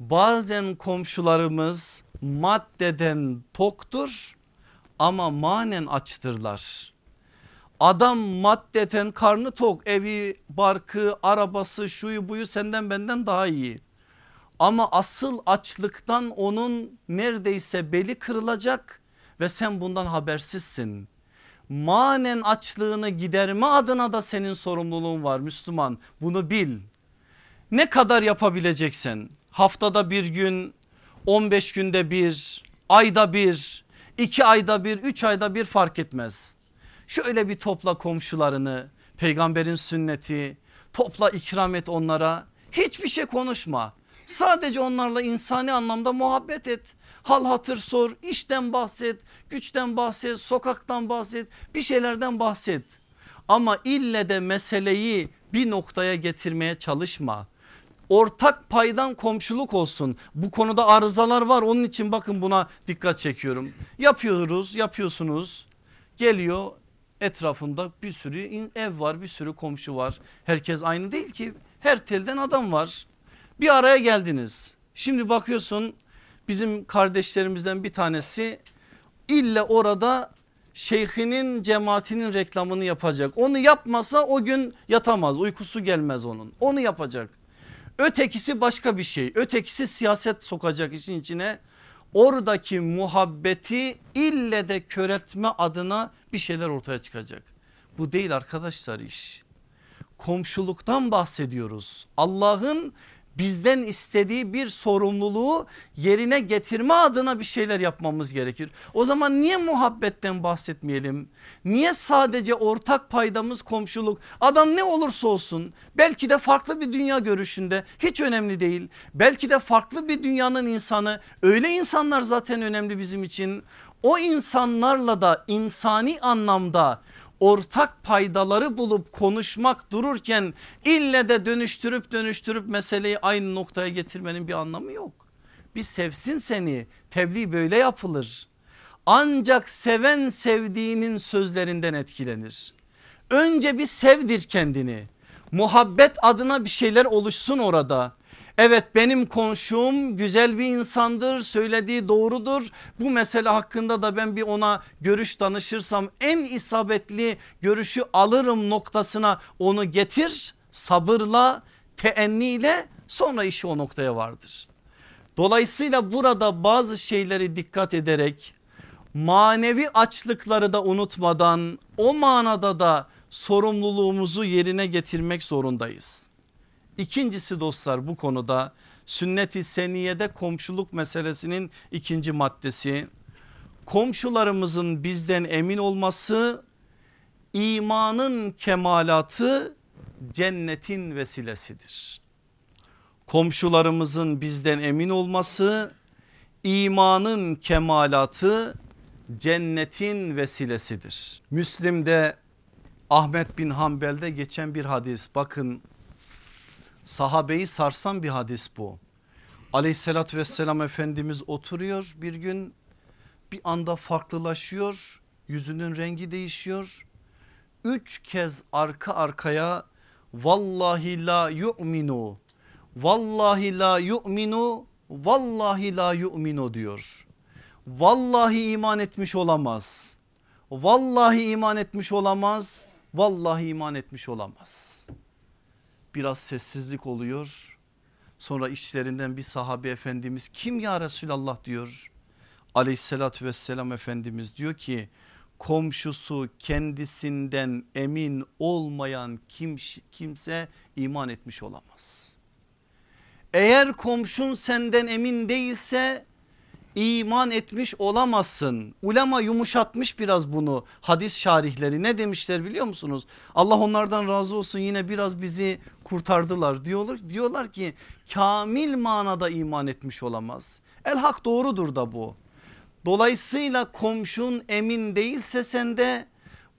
Bazen komşularımız maddeden toktur ama manen açtırlar. Adam maddeten karnı tok evi barkı arabası şuyu buyu senden benden daha iyi. Ama asıl açlıktan onun neredeyse beli kırılacak ve sen bundan habersizsin. Manen açlığını giderme adına da senin sorumluluğun var Müslüman bunu bil. Ne kadar yapabileceksin haftada bir gün 15 günde bir ayda bir iki ayda bir üç ayda bir fark etmez. Şöyle bir topla komşularını peygamberin sünneti topla ikram et onlara hiçbir şey konuşma. Sadece onlarla insani anlamda muhabbet et. Hal hatır sor, işten bahset, güçten bahset, sokaktan bahset, bir şeylerden bahset. Ama ille de meseleyi bir noktaya getirmeye çalışma. Ortak paydan komşuluk olsun. Bu konuda arızalar var onun için bakın buna dikkat çekiyorum. Yapıyoruz, yapıyorsunuz. Geliyor etrafında bir sürü ev var, bir sürü komşu var. Herkes aynı değil ki. Her telden adam var. Bir araya geldiniz. Şimdi bakıyorsun bizim kardeşlerimizden bir tanesi ille orada şeyhinin cemaatinin reklamını yapacak. Onu yapmasa o gün yatamaz uykusu gelmez onun onu yapacak. Ötekisi başka bir şey ötekisi siyaset sokacak işin içine. Oradaki muhabbeti ille de köretme adına bir şeyler ortaya çıkacak. Bu değil arkadaşlar iş. Komşuluktan bahsediyoruz. Allah'ın bizden istediği bir sorumluluğu yerine getirme adına bir şeyler yapmamız gerekir. O zaman niye muhabbetten bahsetmeyelim? Niye sadece ortak paydamız komşuluk? Adam ne olursa olsun belki de farklı bir dünya görüşünde hiç önemli değil. Belki de farklı bir dünyanın insanı öyle insanlar zaten önemli bizim için. O insanlarla da insani anlamda ortak paydaları bulup konuşmak dururken ille de dönüştürüp dönüştürüp meseleyi aynı noktaya getirmenin bir anlamı yok. Bir sevsin seni tebliğ böyle yapılır. Ancak seven sevdiğinin sözlerinden etkilenir. Önce bir sevdir kendini. Muhabbet adına bir şeyler oluşsun orada. Evet benim komşum güzel bir insandır söylediği doğrudur. Bu mesele hakkında da ben bir ona görüş danışırsam en isabetli görüşü alırım noktasına onu getir sabırla teenniyle sonra işi o noktaya vardır. Dolayısıyla burada bazı şeyleri dikkat ederek manevi açlıkları da unutmadan o manada da sorumluluğumuzu yerine getirmek zorundayız. İkincisi dostlar bu konuda sünnet-i seniyede komşuluk meselesinin ikinci maddesi. Komşularımızın bizden emin olması imanın kemalatı cennetin vesilesidir. Komşularımızın bizden emin olması imanın kemalatı cennetin vesilesidir. Müslim'de Ahmet bin Hanbel'de geçen bir hadis bakın sahabeyi sarsan bir hadis bu. Aleyhissalatü vesselam Efendimiz oturuyor bir gün bir anda farklılaşıyor yüzünün rengi değişiyor. Üç kez arka arkaya vallahi la yu'minu vallahi la yu'minu vallahi la yu'minu diyor. Vallahi iman etmiş olamaz. Vallahi iman etmiş olamaz. Vallahi iman etmiş olamaz. Biraz sessizlik oluyor. Sonra içlerinden bir sahabe efendimiz kim ya Resulallah diyor. Aleyhissalatü vesselam efendimiz diyor ki komşusu kendisinden emin olmayan kim, kimse iman etmiş olamaz. Eğer komşun senden emin değilse iman etmiş olamazsın. Ulema yumuşatmış biraz bunu hadis şarihleri ne demişler biliyor musunuz? Allah onlardan razı olsun yine biraz bizi kurtardılar diyorlar, diyorlar ki kamil manada iman etmiş olamaz. El hak doğrudur da bu. Dolayısıyla komşun emin değilse sende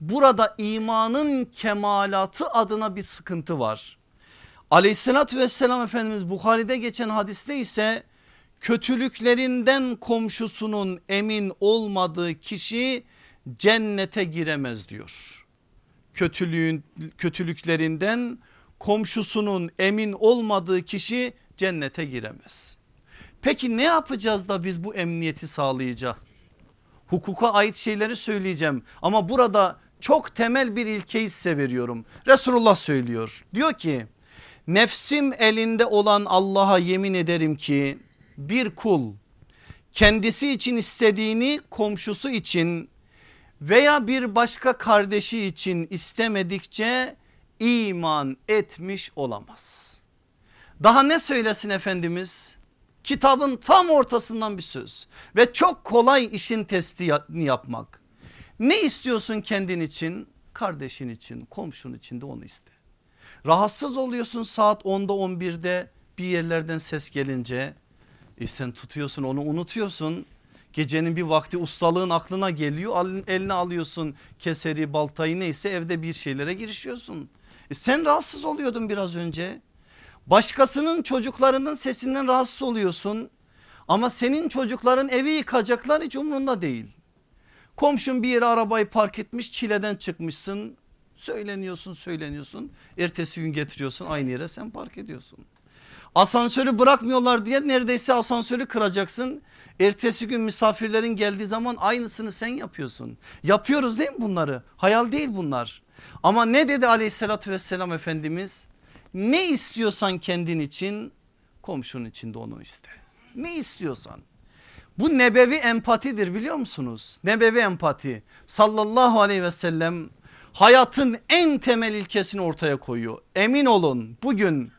burada imanın kemalatı adına bir sıkıntı var. Aleyhissalatü vesselam Efendimiz Bukhari'de geçen hadiste ise kötülüklerinden komşusunun emin olmadığı kişi cennete giremez diyor. Kötülüğün kötülüklerinden komşusunun emin olmadığı kişi cennete giremez. Peki ne yapacağız da biz bu emniyeti sağlayacağız? Hukuka ait şeyleri söyleyeceğim ama burada çok temel bir ilkeyi size veriyorum. Resulullah söylüyor diyor ki nefsim elinde olan Allah'a yemin ederim ki bir kul kendisi için istediğini komşusu için veya bir başka kardeşi için istemedikçe iman etmiş olamaz. Daha ne söylesin Efendimiz? Kitabın tam ortasından bir söz ve çok kolay işin testini yapmak. Ne istiyorsun kendin için? Kardeşin için, komşun için de onu iste. Rahatsız oluyorsun saat 10'da 11'de bir yerlerden ses gelince e sen tutuyorsun onu unutuyorsun. Gecenin bir vakti ustalığın aklına geliyor eline alıyorsun keseri baltayı neyse evde bir şeylere girişiyorsun. E sen rahatsız oluyordun biraz önce. Başkasının çocuklarının sesinden rahatsız oluyorsun. Ama senin çocukların evi yıkacaklar hiç umrunda değil. Komşun bir yere arabayı park etmiş çileden çıkmışsın. Söyleniyorsun söyleniyorsun. Ertesi gün getiriyorsun aynı yere sen park ediyorsun. Asansörü bırakmıyorlar diye neredeyse asansörü kıracaksın. Ertesi gün misafirlerin geldiği zaman aynısını sen yapıyorsun. Yapıyoruz değil mi bunları? Hayal değil bunlar. Ama ne dedi aleyhissalatü vesselam Efendimiz? Ne istiyorsan kendin için komşunun için de onu iste. Ne istiyorsan. Bu nebevi empatidir biliyor musunuz? Nebevi empati sallallahu aleyhi ve sellem hayatın en temel ilkesini ortaya koyuyor. Emin olun bugün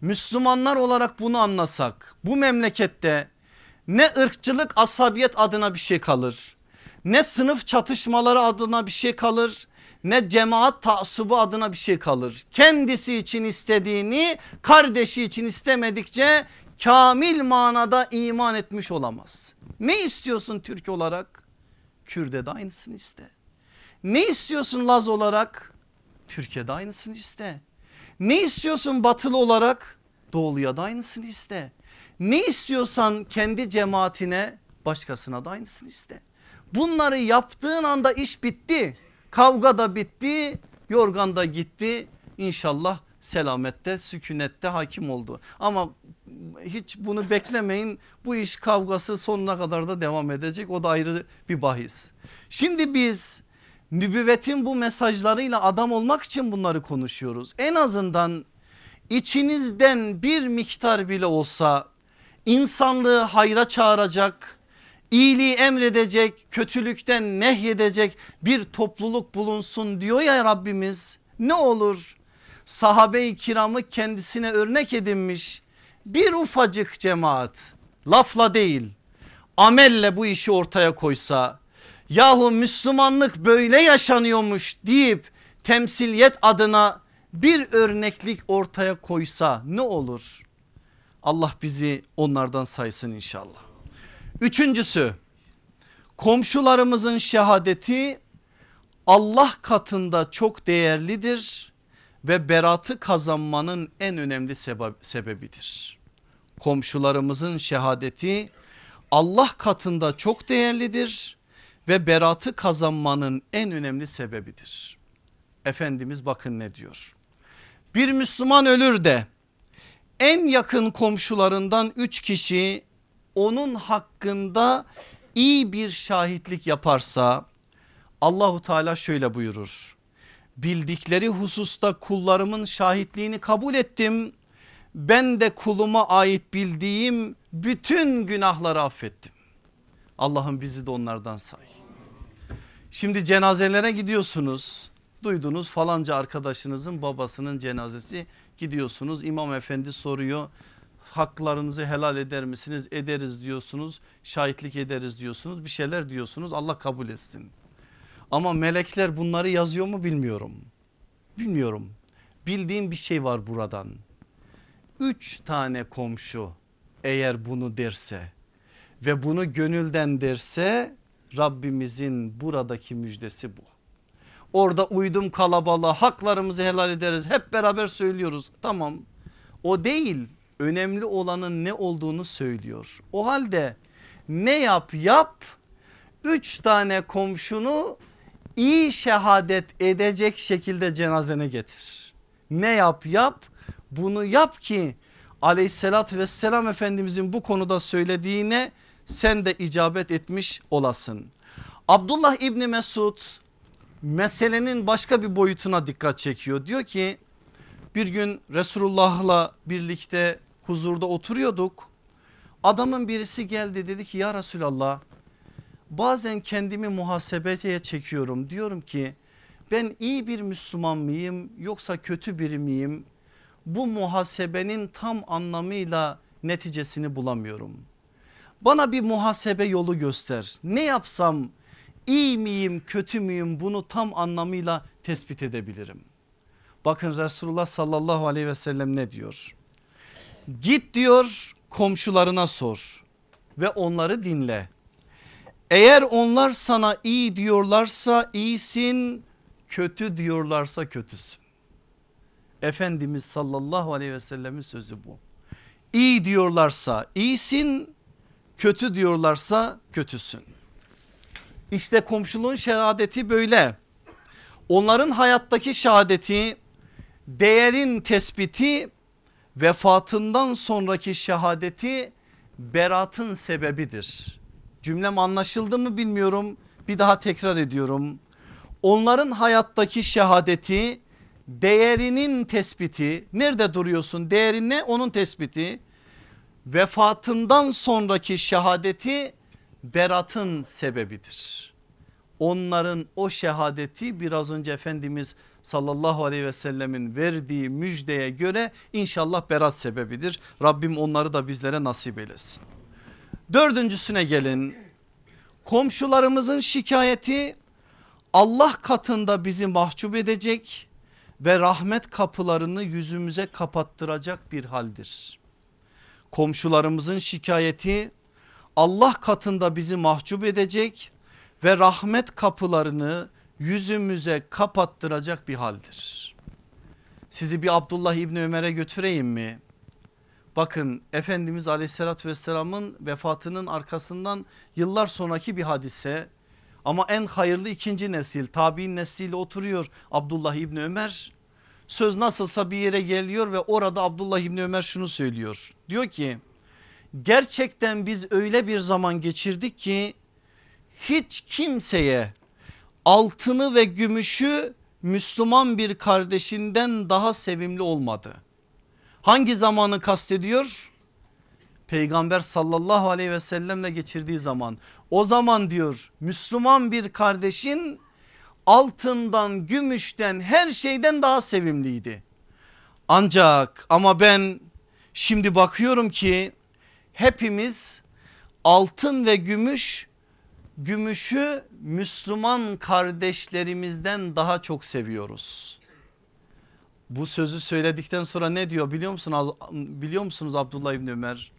Müslümanlar olarak bunu anlasak bu memlekette ne ırkçılık asabiyet adına bir şey kalır. Ne sınıf çatışmaları adına bir şey kalır ne cemaat taassubu adına bir şey kalır. Kendisi için istediğini kardeşi için istemedikçe kamil manada iman etmiş olamaz. Ne istiyorsun Türk olarak? Kürde de aynısını iste. Ne istiyorsun Laz olarak? Türkiye'de aynısını iste. Ne istiyorsun batılı olarak? Doğuluya da aynısını iste. Ne istiyorsan kendi cemaatine başkasına da aynısını iste. Bunları yaptığın anda iş bitti. Kavga da bitti, yorgan da gitti. İnşallah selamette sükunette hakim oldu. Ama hiç bunu beklemeyin bu iş kavgası sonuna kadar da devam edecek o da ayrı bir bahis. Şimdi biz nübüvvetin bu mesajlarıyla adam olmak için bunları konuşuyoruz. En azından içinizden bir miktar bile olsa insanlığı hayra çağıracak, iyiliği emredecek, kötülükten nehyedecek bir topluluk bulunsun diyor ya Rabbimiz. Ne olur sahabe-i kiramı kendisine örnek edinmiş bir ufacık cemaat lafla değil amelle bu işi ortaya koysa yahu Müslümanlık böyle yaşanıyormuş deyip temsiliyet adına bir örneklik ortaya koysa ne olur? Allah bizi onlardan saysın inşallah. Üçüncüsü komşularımızın şehadeti Allah katında çok değerlidir ve beratı kazanmanın en önemli sebebidir. Komşularımızın şehadeti Allah katında çok değerlidir ve beratı kazanmanın en önemli sebebidir. Efendimiz bakın ne diyor. Bir Müslüman ölür de en yakın komşularından üç kişi onun hakkında iyi bir şahitlik yaparsa Allahu Teala şöyle buyurur. Bildikleri hususta kullarımın şahitliğini kabul ettim. Ben de kuluma ait bildiğim bütün günahları affettim. Allah'ım bizi de onlardan say. Şimdi cenazelere gidiyorsunuz. Duydunuz falanca arkadaşınızın babasının cenazesi gidiyorsunuz. İmam efendi soruyor haklarınızı helal eder misiniz? Ederiz diyorsunuz. Şahitlik ederiz diyorsunuz. Bir şeyler diyorsunuz. Allah kabul etsin. Ama melekler bunları yazıyor mu bilmiyorum. Bilmiyorum. Bildiğim bir şey var buradan. Üç tane komşu eğer bunu derse ve bunu gönülden derse Rabbimizin buradaki müjdesi bu. Orada uydum kalabalığa haklarımızı helal ederiz hep beraber söylüyoruz tamam o değil önemli olanın ne olduğunu söylüyor. O halde ne yap yap üç tane komşunu iyi şehadet edecek şekilde cenazene getir. Ne yap yap bunu yap ki aleyhissalatü vesselam efendimizin bu konuda söylediğine sen de icabet etmiş olasın. Abdullah İbni Mesud meselenin başka bir boyutuna dikkat çekiyor. Diyor ki bir gün Resulullah'la birlikte huzurda oturuyorduk. Adamın birisi geldi dedi ki ya Resulallah bazen kendimi muhasebeye çekiyorum. Diyorum ki ben iyi bir Müslüman mıyım yoksa kötü biri miyim? Bu muhasebenin tam anlamıyla neticesini bulamıyorum. Bana bir muhasebe yolu göster. Ne yapsam iyi miyim kötü müyüm bunu tam anlamıyla tespit edebilirim. Bakın Resulullah sallallahu aleyhi ve sellem ne diyor? Git diyor komşularına sor ve onları dinle. Eğer onlar sana iyi diyorlarsa iyisin, kötü diyorlarsa kötüsün. Efendimiz sallallahu aleyhi ve sellemin sözü bu. İyi diyorlarsa iyisin, kötü diyorlarsa kötüsün. İşte komşuluğun şehadeti böyle. Onların hayattaki şehadeti değerin tespiti vefatından sonraki şehadeti beratın sebebidir. Cümlem anlaşıldı mı bilmiyorum bir daha tekrar ediyorum. Onların hayattaki şehadeti değerinin tespiti nerede duruyorsun değerin ne onun tespiti vefatından sonraki şehadeti beratın sebebidir. Onların o şehadeti biraz önce Efendimiz sallallahu aleyhi ve sellemin verdiği müjdeye göre inşallah berat sebebidir. Rabbim onları da bizlere nasip eylesin. Dördüncüsüne gelin. Komşularımızın şikayeti Allah katında bizi mahcup edecek ve rahmet kapılarını yüzümüze kapattıracak bir haldir. Komşularımızın şikayeti Allah katında bizi mahcup edecek ve rahmet kapılarını yüzümüze kapattıracak bir haldir. Sizi bir Abdullah İbni Ömer'e götüreyim mi? Bakın Efendimiz aleyhissalatü vesselamın vefatının arkasından yıllar sonraki bir hadise. Ama en hayırlı ikinci nesil tabi'in nesliyle oturuyor Abdullah İbni Ömer. Söz nasılsa bir yere geliyor ve orada Abdullah İbni Ömer şunu söylüyor. Diyor ki gerçekten biz öyle bir zaman geçirdik ki hiç kimseye altını ve gümüşü Müslüman bir kardeşinden daha sevimli olmadı. Hangi zamanı kastediyor? Peygamber sallallahu aleyhi ve sellemle geçirdiği zaman. O zaman diyor Müslüman bir kardeşin altından gümüşten her şeyden daha sevimliydi. Ancak ama ben şimdi bakıyorum ki hepimiz altın ve gümüş gümüşü Müslüman kardeşlerimizden daha çok seviyoruz. Bu sözü söyledikten sonra ne diyor biliyor musunuz? Biliyor musunuz Abdullah İbni Ömer?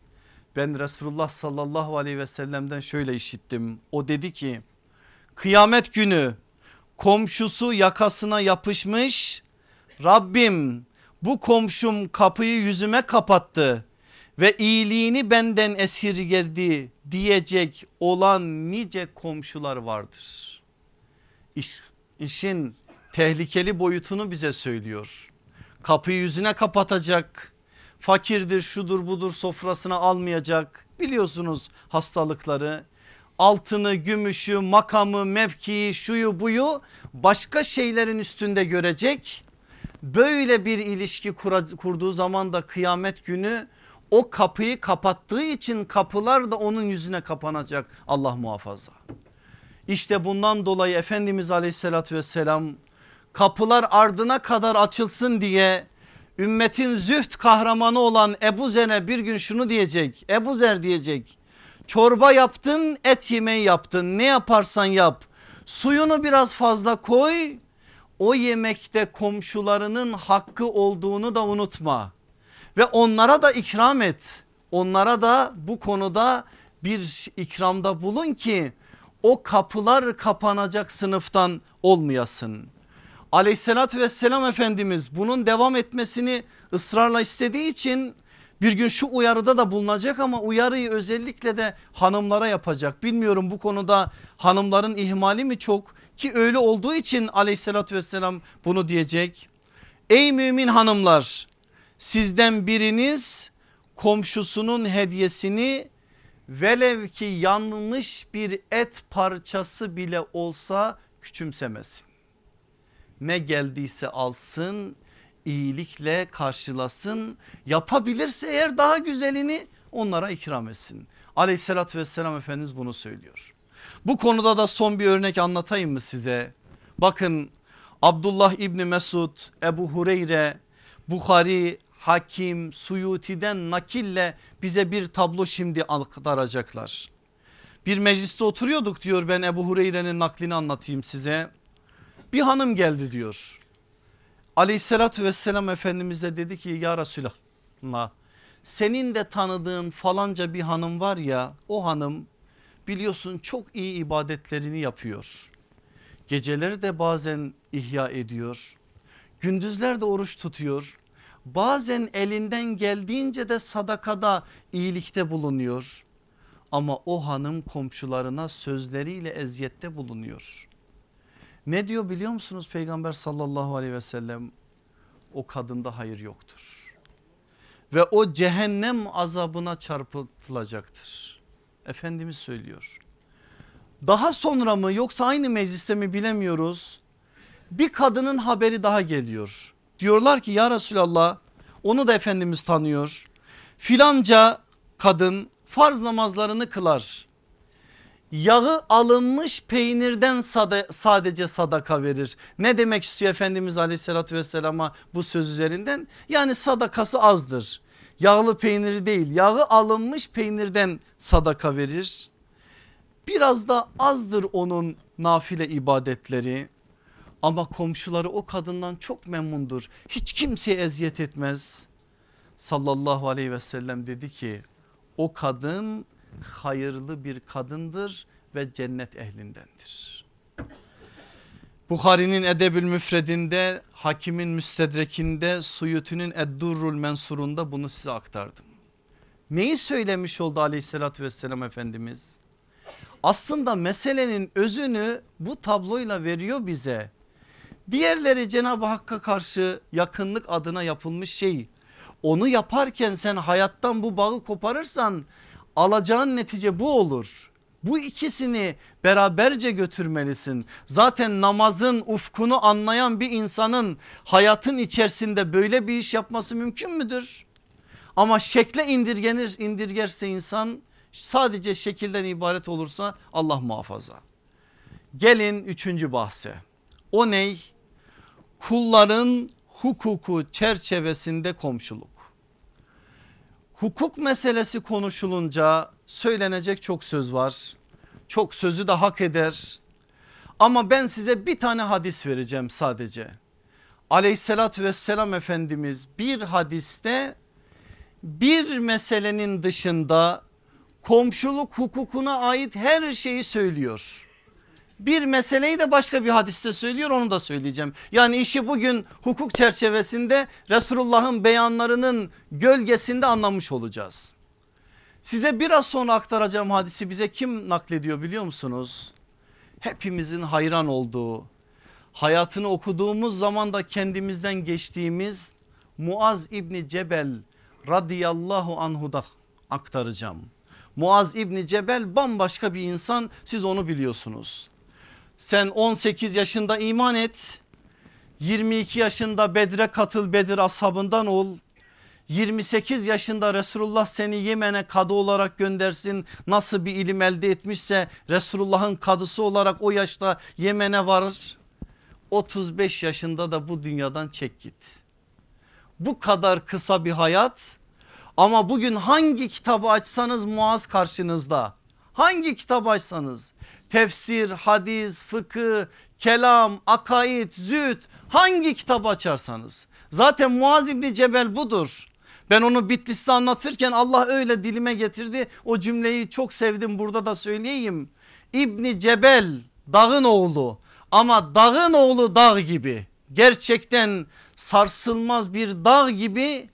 Ben Resulullah sallallahu aleyhi ve sellem'den şöyle işittim. O dedi ki kıyamet günü komşusu yakasına yapışmış Rabbim bu komşum kapıyı yüzüme kapattı ve iyiliğini benden esirgedi diyecek olan nice komşular vardır. İş, işin tehlikeli boyutunu bize söylüyor. Kapıyı yüzüne kapatacak fakirdir şudur budur sofrasına almayacak biliyorsunuz hastalıkları altını gümüşü makamı mevkii şuyu buyu başka şeylerin üstünde görecek böyle bir ilişki kurduğu zaman da kıyamet günü o kapıyı kapattığı için kapılar da onun yüzüne kapanacak Allah muhafaza. İşte bundan dolayı Efendimiz aleyhissalatü vesselam kapılar ardına kadar açılsın diye ümmetin züht kahramanı olan Ebu Zer'e bir gün şunu diyecek. Ebu Zer diyecek çorba yaptın et yemeği yaptın. Ne yaparsan yap. Suyunu biraz fazla koy. O yemekte komşularının hakkı olduğunu da unutma. Ve onlara da ikram et. Onlara da bu konuda bir ikramda bulun ki o kapılar kapanacak sınıftan olmayasın. Aleyhissalatü vesselam Efendimiz bunun devam etmesini ısrarla istediği için bir gün şu uyarıda da bulunacak ama uyarıyı özellikle de hanımlara yapacak. Bilmiyorum bu konuda hanımların ihmali mi çok ki öyle olduğu için aleyhissalatü vesselam bunu diyecek. Ey mümin hanımlar sizden biriniz komşusunun hediyesini velev ki yanmış bir et parçası bile olsa küçümsemesin ne geldiyse alsın iyilikle karşılasın yapabilirse eğer daha güzelini onlara ikram etsin. Aleyhissalatü vesselam Efendimiz bunu söylüyor. Bu konuda da son bir örnek anlatayım mı size? Bakın Abdullah İbni Mesud, Ebu Hureyre, Bukhari, Hakim, Suyuti'den nakille bize bir tablo şimdi aktaracaklar. Bir mecliste oturuyorduk diyor ben Ebu Hureyre'nin naklini anlatayım size. Bir hanım geldi diyor. Aleyhissalatü vesselam Efendimiz de dedi ki ya Resulallah senin de tanıdığın falanca bir hanım var ya o hanım biliyorsun çok iyi ibadetlerini yapıyor. Geceleri de bazen ihya ediyor. Gündüzler de oruç tutuyor. Bazen elinden geldiğince de sadakada iyilikte bulunuyor. Ama o hanım komşularına sözleriyle eziyette bulunuyor. Ne diyor biliyor musunuz peygamber sallallahu aleyhi ve sellem? O kadında hayır yoktur. Ve o cehennem azabına çarpıtılacaktır. Efendimiz söylüyor. Daha sonra mı yoksa aynı mecliste mi bilemiyoruz. Bir kadının haberi daha geliyor. Diyorlar ki ya Resulallah onu da Efendimiz tanıyor. Filanca kadın farz namazlarını kılar yağı alınmış peynirden sadece sadaka verir. Ne demek istiyor Efendimiz aleyhissalatü vesselama bu söz üzerinden? Yani sadakası azdır. Yağlı peyniri değil yağı alınmış peynirden sadaka verir. Biraz da azdır onun nafile ibadetleri. Ama komşuları o kadından çok memnundur. Hiç kimseye eziyet etmez. Sallallahu aleyhi ve sellem dedi ki o kadın hayırlı bir kadındır ve cennet ehlindendir. Bukhari'nin Edebül Müfredinde, Hakim'in Müstedrek'inde, Suyuti'nin Eddurrul Mensur'unda bunu size aktardım. Neyi söylemiş oldu aleyhissalatü vesselam Efendimiz? Aslında meselenin özünü bu tabloyla veriyor bize. Diğerleri Cenab-ı Hakk'a karşı yakınlık adına yapılmış şey. Onu yaparken sen hayattan bu bağı koparırsan alacağın netice bu olur. Bu ikisini beraberce götürmelisin. Zaten namazın ufkunu anlayan bir insanın hayatın içerisinde böyle bir iş yapması mümkün müdür? Ama şekle indirgenir indirgerse insan sadece şekilden ibaret olursa Allah muhafaza. Gelin üçüncü bahse. O ney? Kulların hukuku çerçevesinde komşuluk. Hukuk meselesi konuşulunca söylenecek çok söz var. Çok sözü de hak eder. Ama ben size bir tane hadis vereceğim sadece. Aleyhissalatü vesselam Efendimiz bir hadiste bir meselenin dışında komşuluk hukukuna ait her şeyi söylüyor. Bir meseleyi de başka bir hadiste söylüyor onu da söyleyeceğim. Yani işi bugün hukuk çerçevesinde Resulullah'ın beyanlarının gölgesinde anlamış olacağız. Size biraz sonra aktaracağım hadisi bize kim naklediyor biliyor musunuz? Hepimizin hayran olduğu hayatını okuduğumuz zaman da kendimizden geçtiğimiz Muaz İbni Cebel radıyallahu anhu da aktaracağım. Muaz İbni Cebel bambaşka bir insan siz onu biliyorsunuz. Sen 18 yaşında iman et 22 yaşında Bedre katıl Bedir ashabından ol 28 yaşında Resulullah seni Yemen'e kadı olarak göndersin. Nasıl bir ilim elde etmişse Resulullah'ın kadısı olarak o yaşta Yemen'e varır. 35 yaşında da bu dünyadan çek git. Bu kadar kısa bir hayat ama bugün hangi kitabı açsanız Muaz karşınızda. Hangi kitabı açsanız tefsir, hadis, fıkıh, kelam, akaid, züht hangi kitabı açarsanız. Zaten Muaz İbni Cebel budur. Ben onu Bitlis'te anlatırken Allah öyle dilime getirdi. O cümleyi çok sevdim burada da söyleyeyim. İbni Cebel dağın oğlu ama dağın oğlu dağ gibi. Gerçekten sarsılmaz bir dağ gibi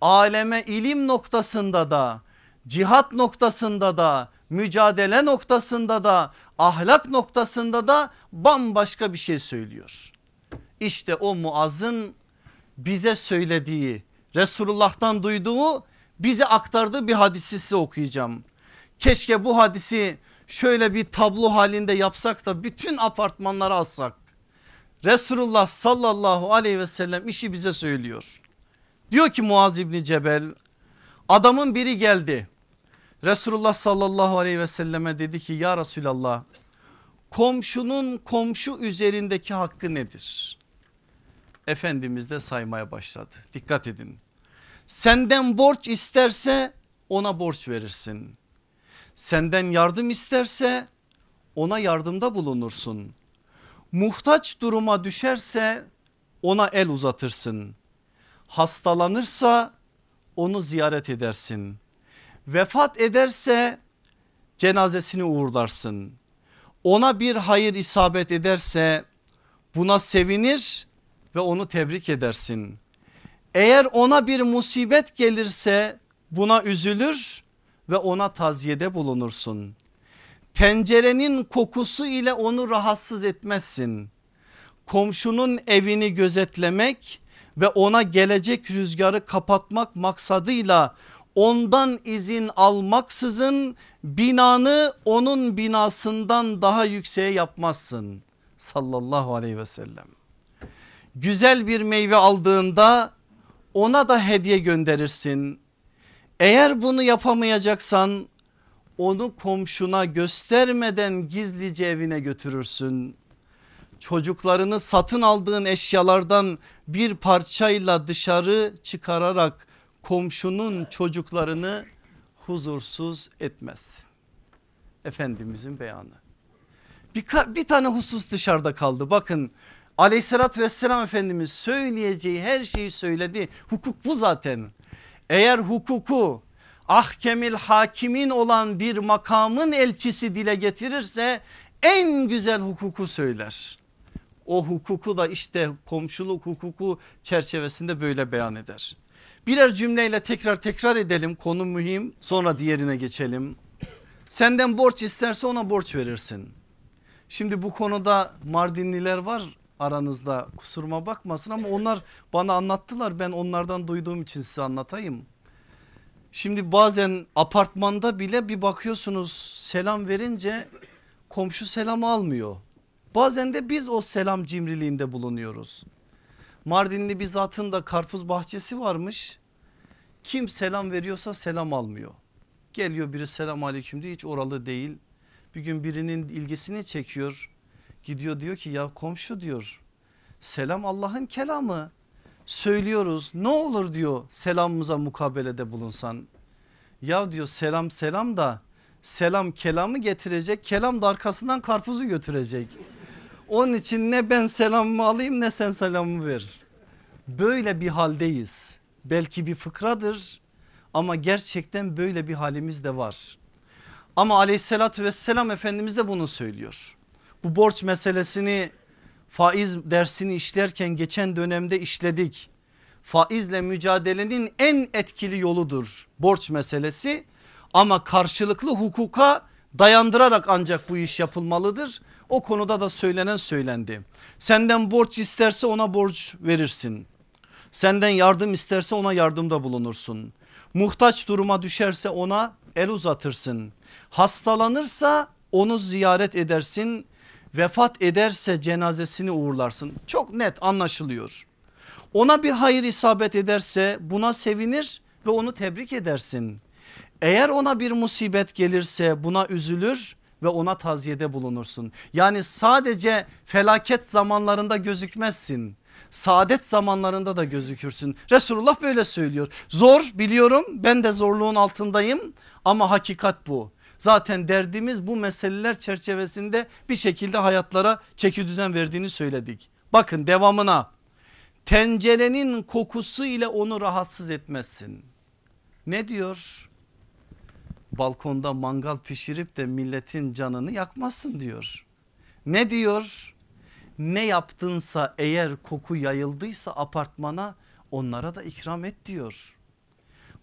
aleme ilim noktasında da cihat noktasında da mücadele noktasında da ahlak noktasında da bambaşka bir şey söylüyor. İşte o Muaz'ın bize söylediği Resulullah'tan duyduğu bize aktardığı bir hadisi size okuyacağım. Keşke bu hadisi şöyle bir tablo halinde yapsak da bütün apartmanlara assak. Resulullah sallallahu aleyhi ve sellem işi bize söylüyor. Diyor ki Muaz İbni Cebel adamın biri geldi. Resulullah sallallahu aleyhi ve selleme dedi ki ya Resulallah komşunun komşu üzerindeki hakkı nedir? Efendimiz de saymaya başladı. Dikkat edin. Senden borç isterse ona borç verirsin. Senden yardım isterse ona yardımda bulunursun. Muhtaç duruma düşerse ona el uzatırsın. Hastalanırsa onu ziyaret edersin. Vefat ederse cenazesini uğurlarsın. Ona bir hayır isabet ederse buna sevinir ve onu tebrik edersin. Eğer ona bir musibet gelirse buna üzülür ve ona taziyede bulunursun. Tencerenin kokusu ile onu rahatsız etmezsin. Komşunun evini gözetlemek ve ona gelecek rüzgarı kapatmak maksadıyla ondan izin almaksızın binanı onun binasından daha yükseğe yapmazsın sallallahu aleyhi ve sellem. Güzel bir meyve aldığında ona da hediye gönderirsin. Eğer bunu yapamayacaksan onu komşuna göstermeden gizlice evine götürürsün. Çocuklarını satın aldığın eşyalardan bir parçayla dışarı çıkararak komşunun çocuklarını huzursuz etmez. Efendimizin beyanı. Bir, bir tane husus dışarıda kaldı bakın aleyhissalatü vesselam Efendimiz söyleyeceği her şeyi söyledi. Hukuk bu zaten. Eğer hukuku ahkemil hakimin olan bir makamın elçisi dile getirirse en güzel hukuku söyler. O hukuku da işte komşuluk hukuku çerçevesinde böyle beyan eder. Birer cümleyle tekrar tekrar edelim konu mühim sonra diğerine geçelim. Senden borç isterse ona borç verirsin. Şimdi bu konuda Mardinliler var aranızda kusuruma bakmasın ama onlar bana anlattılar ben onlardan duyduğum için size anlatayım. Şimdi bazen apartmanda bile bir bakıyorsunuz selam verince komşu selam almıyor. Bazen de biz o selam cimriliğinde bulunuyoruz. Mardinli bir zatın da karpuz bahçesi varmış. Kim selam veriyorsa selam almıyor. Geliyor biri selam aleyküm diye hiç oralı değil. Bir gün birinin ilgisini çekiyor. Gidiyor diyor ki ya komşu diyor selam Allah'ın kelamı. Söylüyoruz ne olur diyor selamımıza mukabelede bulunsan. Ya diyor selam selam da selam kelamı getirecek kelam da arkasından karpuzu götürecek. Onun için ne ben selamımı alayım ne sen selamımı ver. Böyle bir haldeyiz. Belki bir fıkradır ama gerçekten böyle bir halimiz de var. Ama aleyhissalatü vesselam Efendimiz de bunu söylüyor. Bu borç meselesini faiz dersini işlerken geçen dönemde işledik. Faizle mücadelenin en etkili yoludur borç meselesi ama karşılıklı hukuka dayandırarak ancak bu iş yapılmalıdır. O konuda da söylenen söylendi. Senden borç isterse ona borç verirsin. Senden yardım isterse ona yardımda bulunursun. Muhtaç duruma düşerse ona el uzatırsın. Hastalanırsa onu ziyaret edersin. Vefat ederse cenazesini uğurlarsın. Çok net anlaşılıyor. Ona bir hayır isabet ederse buna sevinir ve onu tebrik edersin. Eğer ona bir musibet gelirse buna üzülür ve ona taziyede bulunursun. Yani sadece felaket zamanlarında gözükmezsin. Saadet zamanlarında da gözükürsün. Resulullah böyle söylüyor. Zor biliyorum ben de zorluğun altındayım ama hakikat bu. Zaten derdimiz bu meseleler çerçevesinde bir şekilde hayatlara çeki düzen verdiğini söyledik. Bakın devamına tencerenin kokusu ile onu rahatsız etmezsin. Ne diyor? Balkonda mangal pişirip de milletin canını yakmasın diyor. Ne diyor? Ne yaptınsa eğer koku yayıldıysa apartmana onlara da ikram et diyor.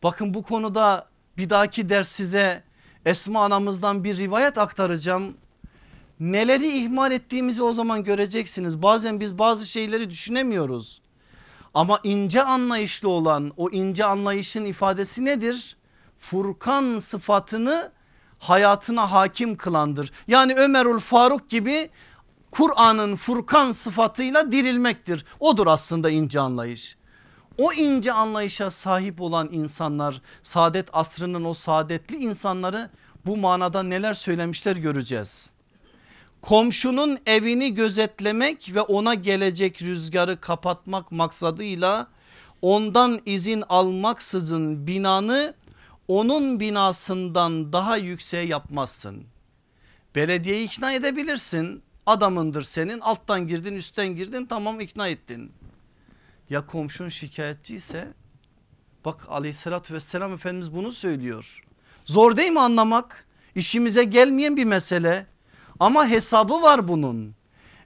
Bakın bu konuda bir dahaki ders size Esma anamızdan bir rivayet aktaracağım. Neleri ihmal ettiğimizi o zaman göreceksiniz. Bazen biz bazı şeyleri düşünemiyoruz. Ama ince anlayışlı olan o ince anlayışın ifadesi nedir? Furkan sıfatını hayatına hakim kılandır. Yani Ömerül Faruk gibi Kur'an'ın Furkan sıfatıyla dirilmektir. Odur aslında ince anlayış. O ince anlayışa sahip olan insanlar saadet asrının o saadetli insanları bu manada neler söylemişler göreceğiz. Komşunun evini gözetlemek ve ona gelecek rüzgarı kapatmak maksadıyla ondan izin almaksızın binanı onun binasından daha yükseğe yapmazsın. Belediyeyi ikna edebilirsin adamındır senin alttan girdin üstten girdin tamam ikna ettin. Ya komşun şikayetçi ise bak aleyhissalatü vesselam Efendimiz bunu söylüyor. Zor değil mi anlamak? İşimize gelmeyen bir mesele ama hesabı var bunun.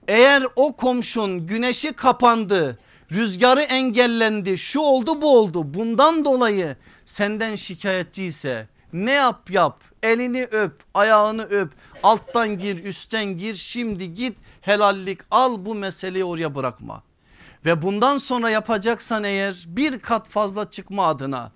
Eğer o komşun güneşi kapandı rüzgarı engellendi şu oldu bu oldu. Bundan dolayı senden şikayetçi ise ne yap yap. Elini öp ayağını öp. Alttan gir üstten gir. Şimdi git helallik al bu meseleyi oraya bırakma. Ve bundan sonra yapacaksan eğer bir kat fazla çıkma adına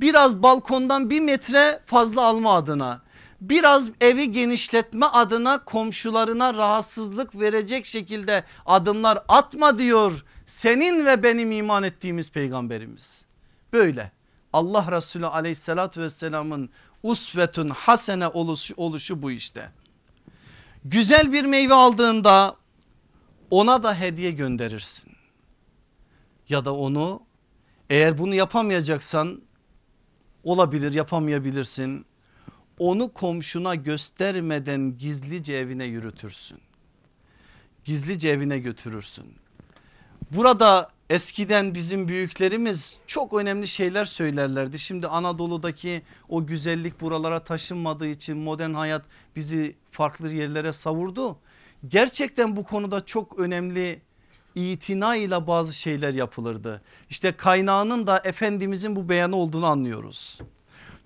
biraz balkondan bir metre fazla alma adına biraz evi genişletme adına komşularına rahatsızlık verecek şekilde adımlar atma diyor senin ve benim iman ettiğimiz peygamberimiz. Böyle Allah Resulü aleyhissalatü vesselamın usvetun hasene oluşu, oluşu bu işte. Güzel bir meyve aldığında ona da hediye gönderirsin. Ya da onu eğer bunu yapamayacaksan olabilir yapamayabilirsin. Onu komşuna göstermeden gizlice evine yürütürsün. Gizlice evine götürürsün. Burada eskiden bizim büyüklerimiz çok önemli şeyler söylerlerdi. Şimdi Anadolu'daki o güzellik buralara taşınmadığı için modern hayat bizi farklı yerlere savurdu. Gerçekten bu konuda çok önemli itina ile bazı şeyler yapılırdı. İşte kaynağının da Efendimizin bu beyanı olduğunu anlıyoruz.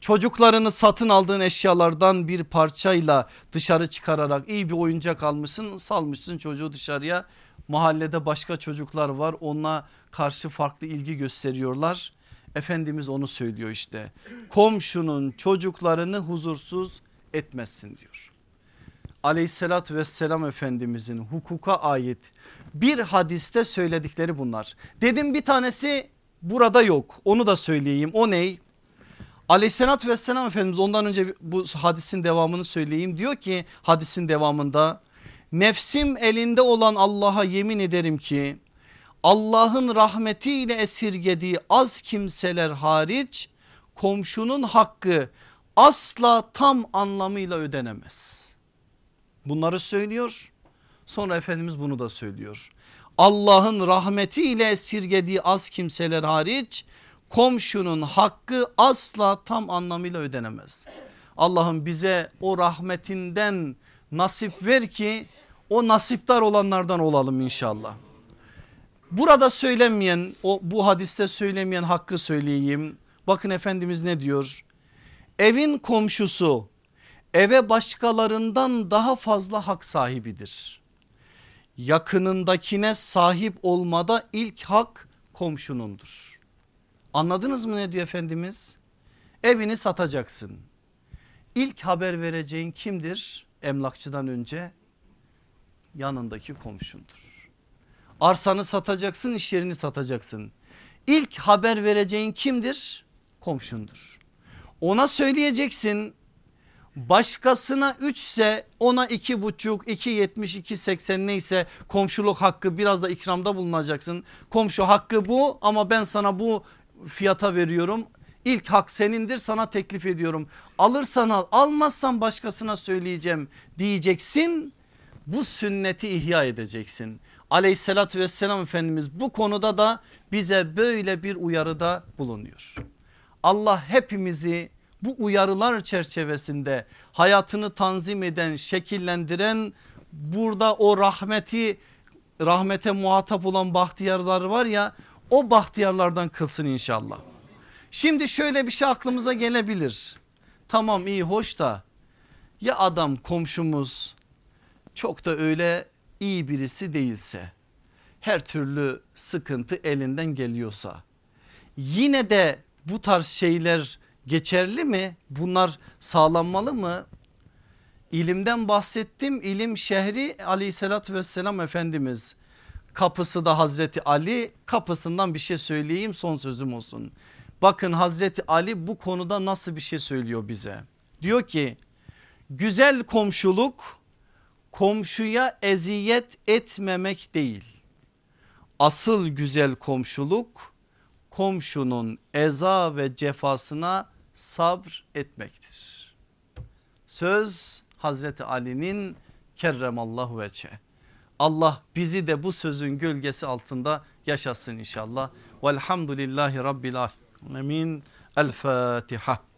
Çocuklarını satın aldığın eşyalardan bir parçayla dışarı çıkararak iyi bir oyuncak almışsın salmışsın çocuğu dışarıya Mahallede başka çocuklar var ona karşı farklı ilgi gösteriyorlar. Efendimiz onu söylüyor işte. Komşunun çocuklarını huzursuz etmezsin diyor. Aleyhissalatü vesselam Efendimizin hukuka ait bir hadiste söyledikleri bunlar. Dedim bir tanesi burada yok onu da söyleyeyim o ney? Aleyhissalatü vesselam Efendimiz ondan önce bu hadisin devamını söyleyeyim diyor ki hadisin devamında nefsim elinde olan Allah'a yemin ederim ki Allah'ın rahmetiyle esirgediği az kimseler hariç komşunun hakkı asla tam anlamıyla ödenemez. Bunları söylüyor sonra Efendimiz bunu da söylüyor. Allah'ın rahmetiyle esirgediği az kimseler hariç komşunun hakkı asla tam anlamıyla ödenemez. Allah'ım bize o rahmetinden nasip ver ki o nasiptar olanlardan olalım inşallah. Burada söylenmeyen o bu hadiste söylemeyen hakkı söyleyeyim. Bakın Efendimiz ne diyor? Evin komşusu eve başkalarından daha fazla hak sahibidir. Yakınındakine sahip olmada ilk hak komşunundur. Anladınız mı ne diyor Efendimiz? Evini satacaksın. İlk haber vereceğin kimdir? Emlakçıdan önce yanındaki komşundur. Arsanı satacaksın iş yerini satacaksın. İlk haber vereceğin kimdir? Komşundur. Ona söyleyeceksin başkasına 3 ise ona 2,5 2,70 2,80 neyse komşuluk hakkı biraz da ikramda bulunacaksın. Komşu hakkı bu ama ben sana bu fiyata veriyorum. İlk hak senindir sana teklif ediyorum. Alırsan al almazsan başkasına söyleyeceğim diyeceksin. Bu sünneti ihya edeceksin. Aleyhissalatü vesselam Efendimiz bu konuda da bize böyle bir uyarıda bulunuyor. Allah hepimizi bu uyarılar çerçevesinde hayatını tanzim eden şekillendiren burada o rahmeti rahmete muhatap olan bahtiyarlar var ya o bahtiyarlardan kılsın inşallah. Şimdi şöyle bir şey aklımıza gelebilir. Tamam iyi hoş da ya adam komşumuz çok da öyle iyi birisi değilse her türlü sıkıntı elinden geliyorsa yine de bu tarz şeyler geçerli mi? Bunlar sağlanmalı mı? İlimden bahsettim. İlim şehri aleyhissalatü vesselam Efendimiz. Kapısı da Hazreti Ali kapısından bir şey söyleyeyim son sözüm olsun. Bakın Hazreti Ali bu konuda nasıl bir şey söylüyor bize. Diyor ki güzel komşuluk komşuya eziyet etmemek değil. Asıl güzel komşuluk komşunun eza ve cefasına sabr etmektir. Söz Hazreti Ali'nin kerremallahu veçe. Allah bizi de bu sözün gölgesi altında yaşasın inşallah. Velhamdülillahi Rabbil alemin. El Fatiha.